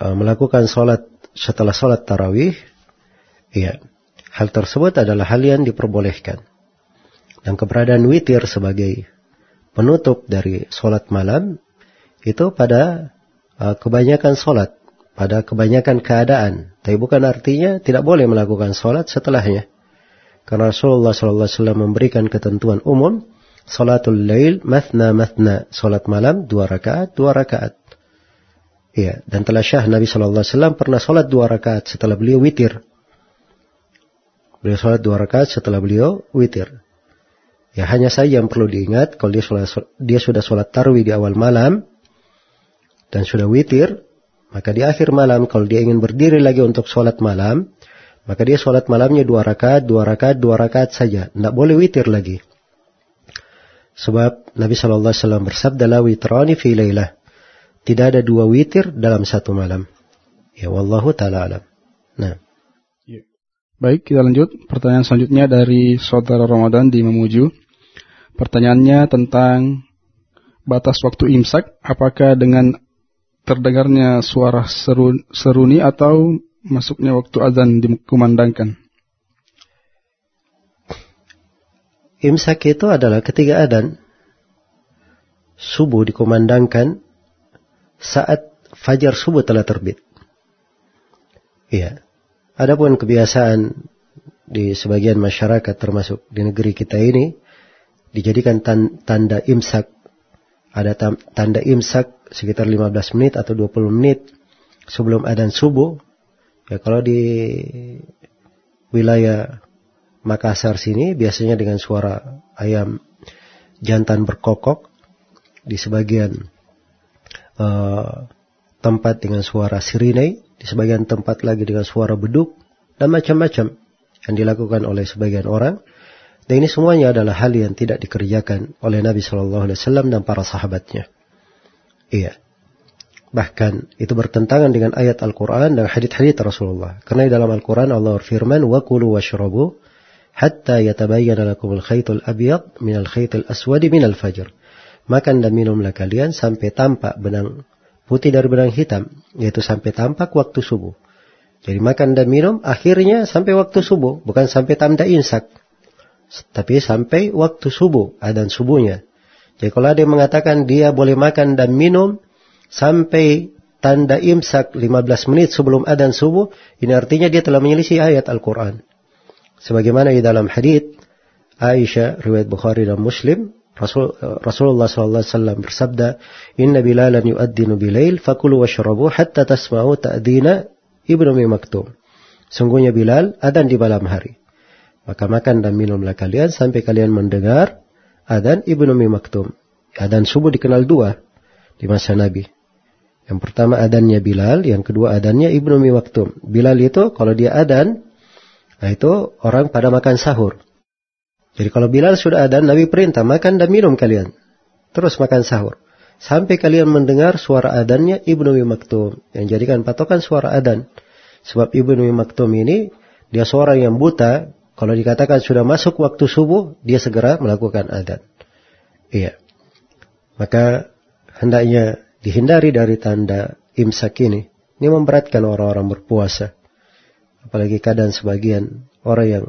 melakukan sholat setelah sholat tarawih, ya, hal tersebut adalah hal yang diperbolehkan. Dan keberadaan witir sebagai penutup dari sholat malam itu pada uh, kebanyakan sholat, pada kebanyakan keadaan. Tapi bukan artinya tidak boleh melakukan sholat setelahnya. Karena Rasulullah SAW memberikan ketentuan umum, Salatul lail mathna mathna. Salat malam dua rakaat, dua rakaat. Iya, dan telah syah Nabi SAW pernah salat dua rakaat setelah beliau witir. Beliau salat dua rakaat setelah beliau witir. Ya hanya saja yang perlu diingat kalau dia, sholat, dia sudah sholat tarwi di awal malam dan sudah witir, maka di akhir malam kalau dia ingin berdiri lagi untuk sholat malam, maka dia sholat malamnya dua rakaat, dua rakaat, dua rakaat saja. Tidak boleh witir lagi. Sebab Nabi Shallallahu Alaihi Wasallam bersabda, la witrani fi laylah. Tidak ada dua witir dalam satu malam. Ya wallahu taala alam. Nah. Ya. Baik, kita lanjut. Pertanyaan selanjutnya dari saudara Ramadan di Mamuju. Pertanyaannya tentang batas waktu imsak. Apakah dengan terdengarnya suara seru, seruni atau masuknya waktu azan dikumandangkan? Imsak itu adalah ketika adan subuh dikumandangkan saat fajar subuh telah terbit. Iya. Adapun kebiasaan di sebagian masyarakat termasuk di negeri kita ini dijadikan tanda imsak. Ada tanda imsak sekitar 15 menit atau 20 menit sebelum adan subuh Ya kalau di wilayah Makassar sini biasanya dengan suara ayam jantan berkokok di sebagian uh, tempat dengan suara sirine, di sebagian tempat lagi dengan suara beduk dan macam-macam yang dilakukan oleh sebagian orang. Dan ini semuanya adalah hal yang tidak dikerjakan oleh Nabi Shallallahu Alaihi Wasallam dan para sahabatnya. Iya. Bahkan itu bertentangan dengan ayat Al-Quran dan hadith-hadith Rasulullah. Karena di dalam Al-Quran Allah berfirman, وَكُلُوا وَاشْرَبُوا حَتَّى يَتَبَيَّنَ لَكُمُ الْخَيْطُ الْأَبْيَضِ مِنَ الْخَيْطِ الْأَسْوَدِ مِنَ الْفَجْرِ Makan dan minumlah kalian sampai tampak benang putih dari benang hitam, yaitu sampai tampak waktu subuh. Jadi makan dan minum akhirnya sampai waktu subuh, bukan sampai tanda insak. Tapi sampai waktu subuh, adan subuhnya. Jadi kalau ada yang mengatakan dia boleh makan dan minum sampai tanda imsak 15 menit sebelum adzan subuh, ini artinya dia telah menyelisih ayat Al-Quran. Sebagaimana di dalam hadith Aisyah riwayat Bukhari dan Muslim, Rasul, Rasulullah SAW bersabda, Inna bilalan yu'addinu bilail, fakulu washrabu hatta tasma'u ta'dina ibnu Maktum. Sungguhnya Bilal adan di malam hari. Maka makan dan minumlah kalian sampai kalian mendengar adan ibnu Maktum. Adan subuh dikenal dua di masa Nabi. Yang pertama adannya Bilal, yang kedua adannya Ibnu Miwaktum. Bilal itu kalau dia adan, nah itu orang pada makan sahur. Jadi kalau Bilal sudah adan, Nabi perintah makan dan minum kalian. Terus makan sahur. Sampai kalian mendengar suara adannya Ibnu Miwaktum. Yang jadikan patokan suara adan. Sebab Ibnu Miwaktum ini, dia seorang yang buta. Kalau dikatakan sudah masuk waktu subuh, dia segera melakukan adan. Iya. Maka hendaknya dihindari dari tanda imsak ini. Ini memberatkan orang-orang berpuasa. Apalagi keadaan sebagian orang yang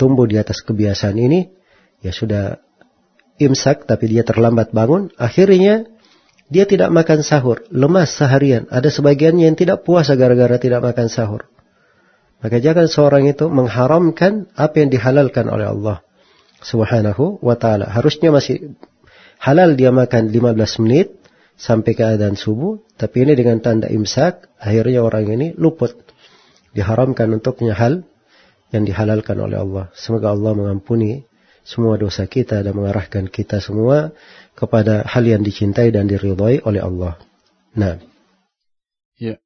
tumbuh di atas kebiasaan ini, ya sudah imsak tapi dia terlambat bangun, akhirnya dia tidak makan sahur, lemas seharian. Ada sebagiannya yang tidak puasa gara-gara tidak makan sahur. Maka jangan seorang itu mengharamkan apa yang dihalalkan oleh Allah Subhanahu wa taala. Harusnya masih halal dia makan 15 menit sampai keadaan subuh, tapi ini dengan tanda imsak, akhirnya orang ini luput. Diharamkan untuknya hal yang dihalalkan oleh Allah. Semoga Allah mengampuni semua dosa kita dan mengarahkan kita semua kepada hal yang dicintai dan diridhai oleh Allah. Nah. Ya,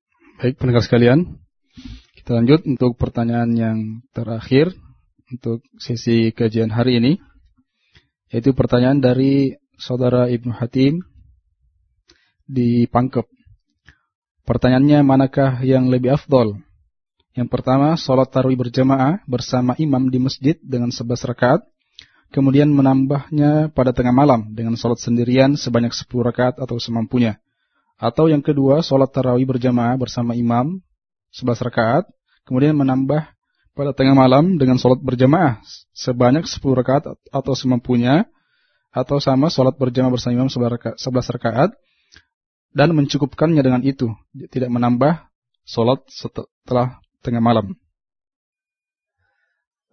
baik pendengar sekalian. Kita lanjut untuk pertanyaan yang terakhir untuk sesi kajian hari ini. Yaitu pertanyaan dari saudara Ibnu Hatim di Pangkep. Pertanyaannya manakah yang lebih afdol? Yang pertama, sholat tarawih berjamaah bersama imam di masjid dengan 11 rakaat. Kemudian menambahnya pada tengah malam dengan sholat sendirian sebanyak 10 rakaat atau semampunya. Atau yang kedua, sholat tarawih berjamaah bersama imam 11 rakaat, kemudian menambah pada tengah malam dengan sholat berjamaah sebanyak 10 rakaat atau semampunya, atau sama sholat berjamaah bersama imam 11 rakaat, dan mencukupkannya dengan itu, tidak menambah sholat setelah tengah malam.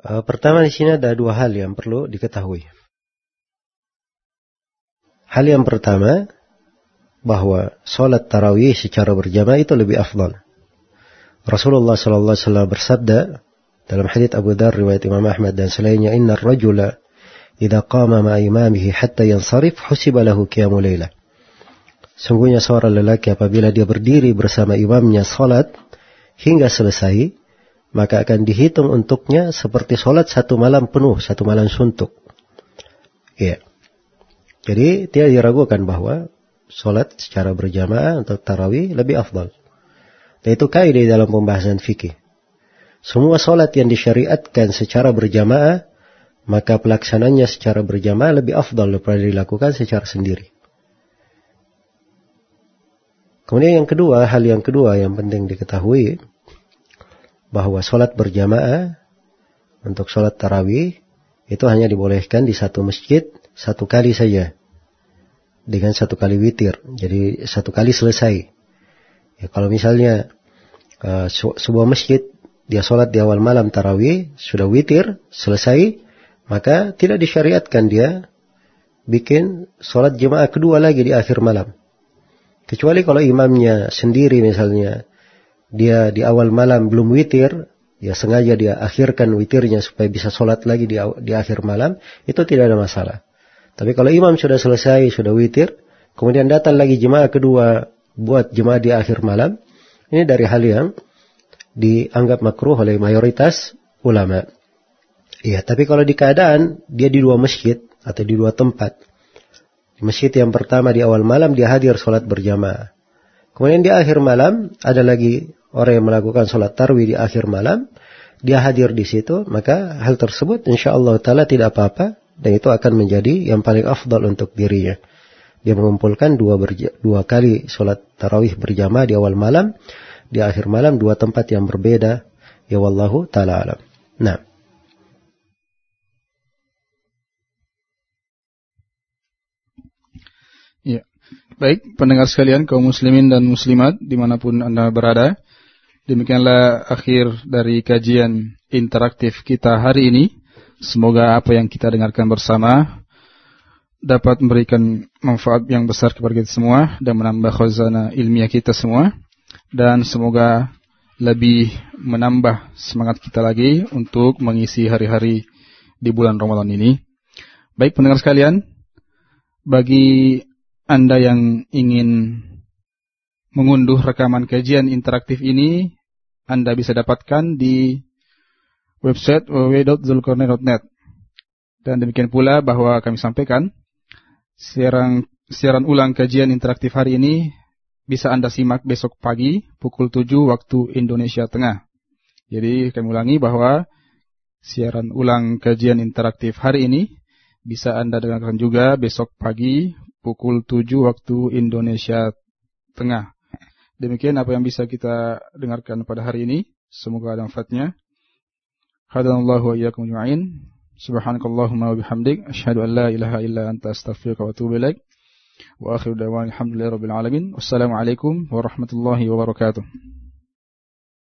Uh, pertama di sini ada dua hal yang perlu diketahui. Hal yang pertama bahwa sholat tarawih secara berjamaah itu lebih afdal. Rasulullah Sallallahu Alaihi Wasallam bersabda dalam hadits Abu Dar riwayat Imam Ahmad dan selainnya Inna rajula idza qama ma imamihi hatta yansarif husiba lahu lailah. Sungguhnya seorang lelaki apabila dia berdiri bersama imamnya salat hingga selesai, maka akan dihitung untuknya seperti sholat satu malam penuh, satu malam suntuk. Iya. Jadi tidak diragukan bahwa sholat secara berjamaah untuk tarawih lebih afdal. Dan itu kaidah dalam pembahasan fikih. Semua sholat yang disyariatkan secara berjamaah, maka pelaksananya secara berjamaah lebih afdal daripada dilakukan secara sendiri. Kemudian yang kedua, hal yang kedua yang penting diketahui, bahwa sholat berjamaah untuk sholat tarawih itu hanya dibolehkan di satu masjid satu kali saja dengan satu kali witir. Jadi satu kali selesai. Ya, kalau misalnya uh, sebuah masjid dia sholat di awal malam tarawih sudah witir selesai maka tidak disyariatkan dia bikin sholat jemaah kedua lagi di akhir malam. Kecuali kalau imamnya sendiri misalnya dia di awal malam belum witir, ya sengaja dia akhirkan witirnya supaya bisa sholat lagi di, di akhir malam, itu tidak ada masalah. Tapi kalau imam sudah selesai, sudah witir, kemudian datang lagi jemaah kedua buat jemaah di akhir malam, ini dari hal yang dianggap makruh oleh mayoritas ulama. Iya, tapi kalau di keadaan dia di dua masjid atau di dua tempat, di masjid yang pertama di awal malam dia hadir sholat berjamaah. Kemudian di akhir malam ada lagi orang yang melakukan sholat tarwih di akhir malam, dia hadir di situ, maka hal tersebut insya Allah Ta'ala tidak apa-apa, dan itu akan menjadi yang paling afdal untuk dirinya. Dia mengumpulkan dua, dua kali sholat tarawih berjamaah di awal malam, di akhir malam dua tempat yang berbeda. Ya wallahu ta'ala alam. Nah. Ya. Baik, pendengar sekalian, kaum muslimin dan muslimat, di mana pun Anda berada. Demikianlah akhir dari kajian interaktif kita hari ini. Semoga apa yang kita dengarkan bersama dapat memberikan manfaat yang besar kepada kita semua dan menambah khazanah ilmiah kita semua dan semoga lebih menambah semangat kita lagi untuk mengisi hari-hari di bulan Ramadan ini. Baik pendengar sekalian, bagi Anda yang ingin mengunduh rekaman kajian interaktif ini Anda bisa dapatkan di website www.zulkarnain.net. Dan demikian pula bahwa kami sampaikan siaran siaran ulang kajian interaktif hari ini bisa Anda simak besok pagi pukul 7 waktu Indonesia Tengah. Jadi kami ulangi bahwa siaran ulang kajian interaktif hari ini bisa Anda dengarkan juga besok pagi pukul 7 waktu Indonesia Tengah. Demikian apa yang bisa kita dengarkan pada hari ini. Semoga ada manfaatnya. Hadanallahu wa iyyakum ajma'in. Subhanakallahumma wa bihamdik asyhadu an la ilaha illa anta astaghfiruka wa atubu ilaik. Wa akhiru da'wana alhamdulillahi rabbil alamin. Wassalamualaikum warahmatullahi wabarakatuh.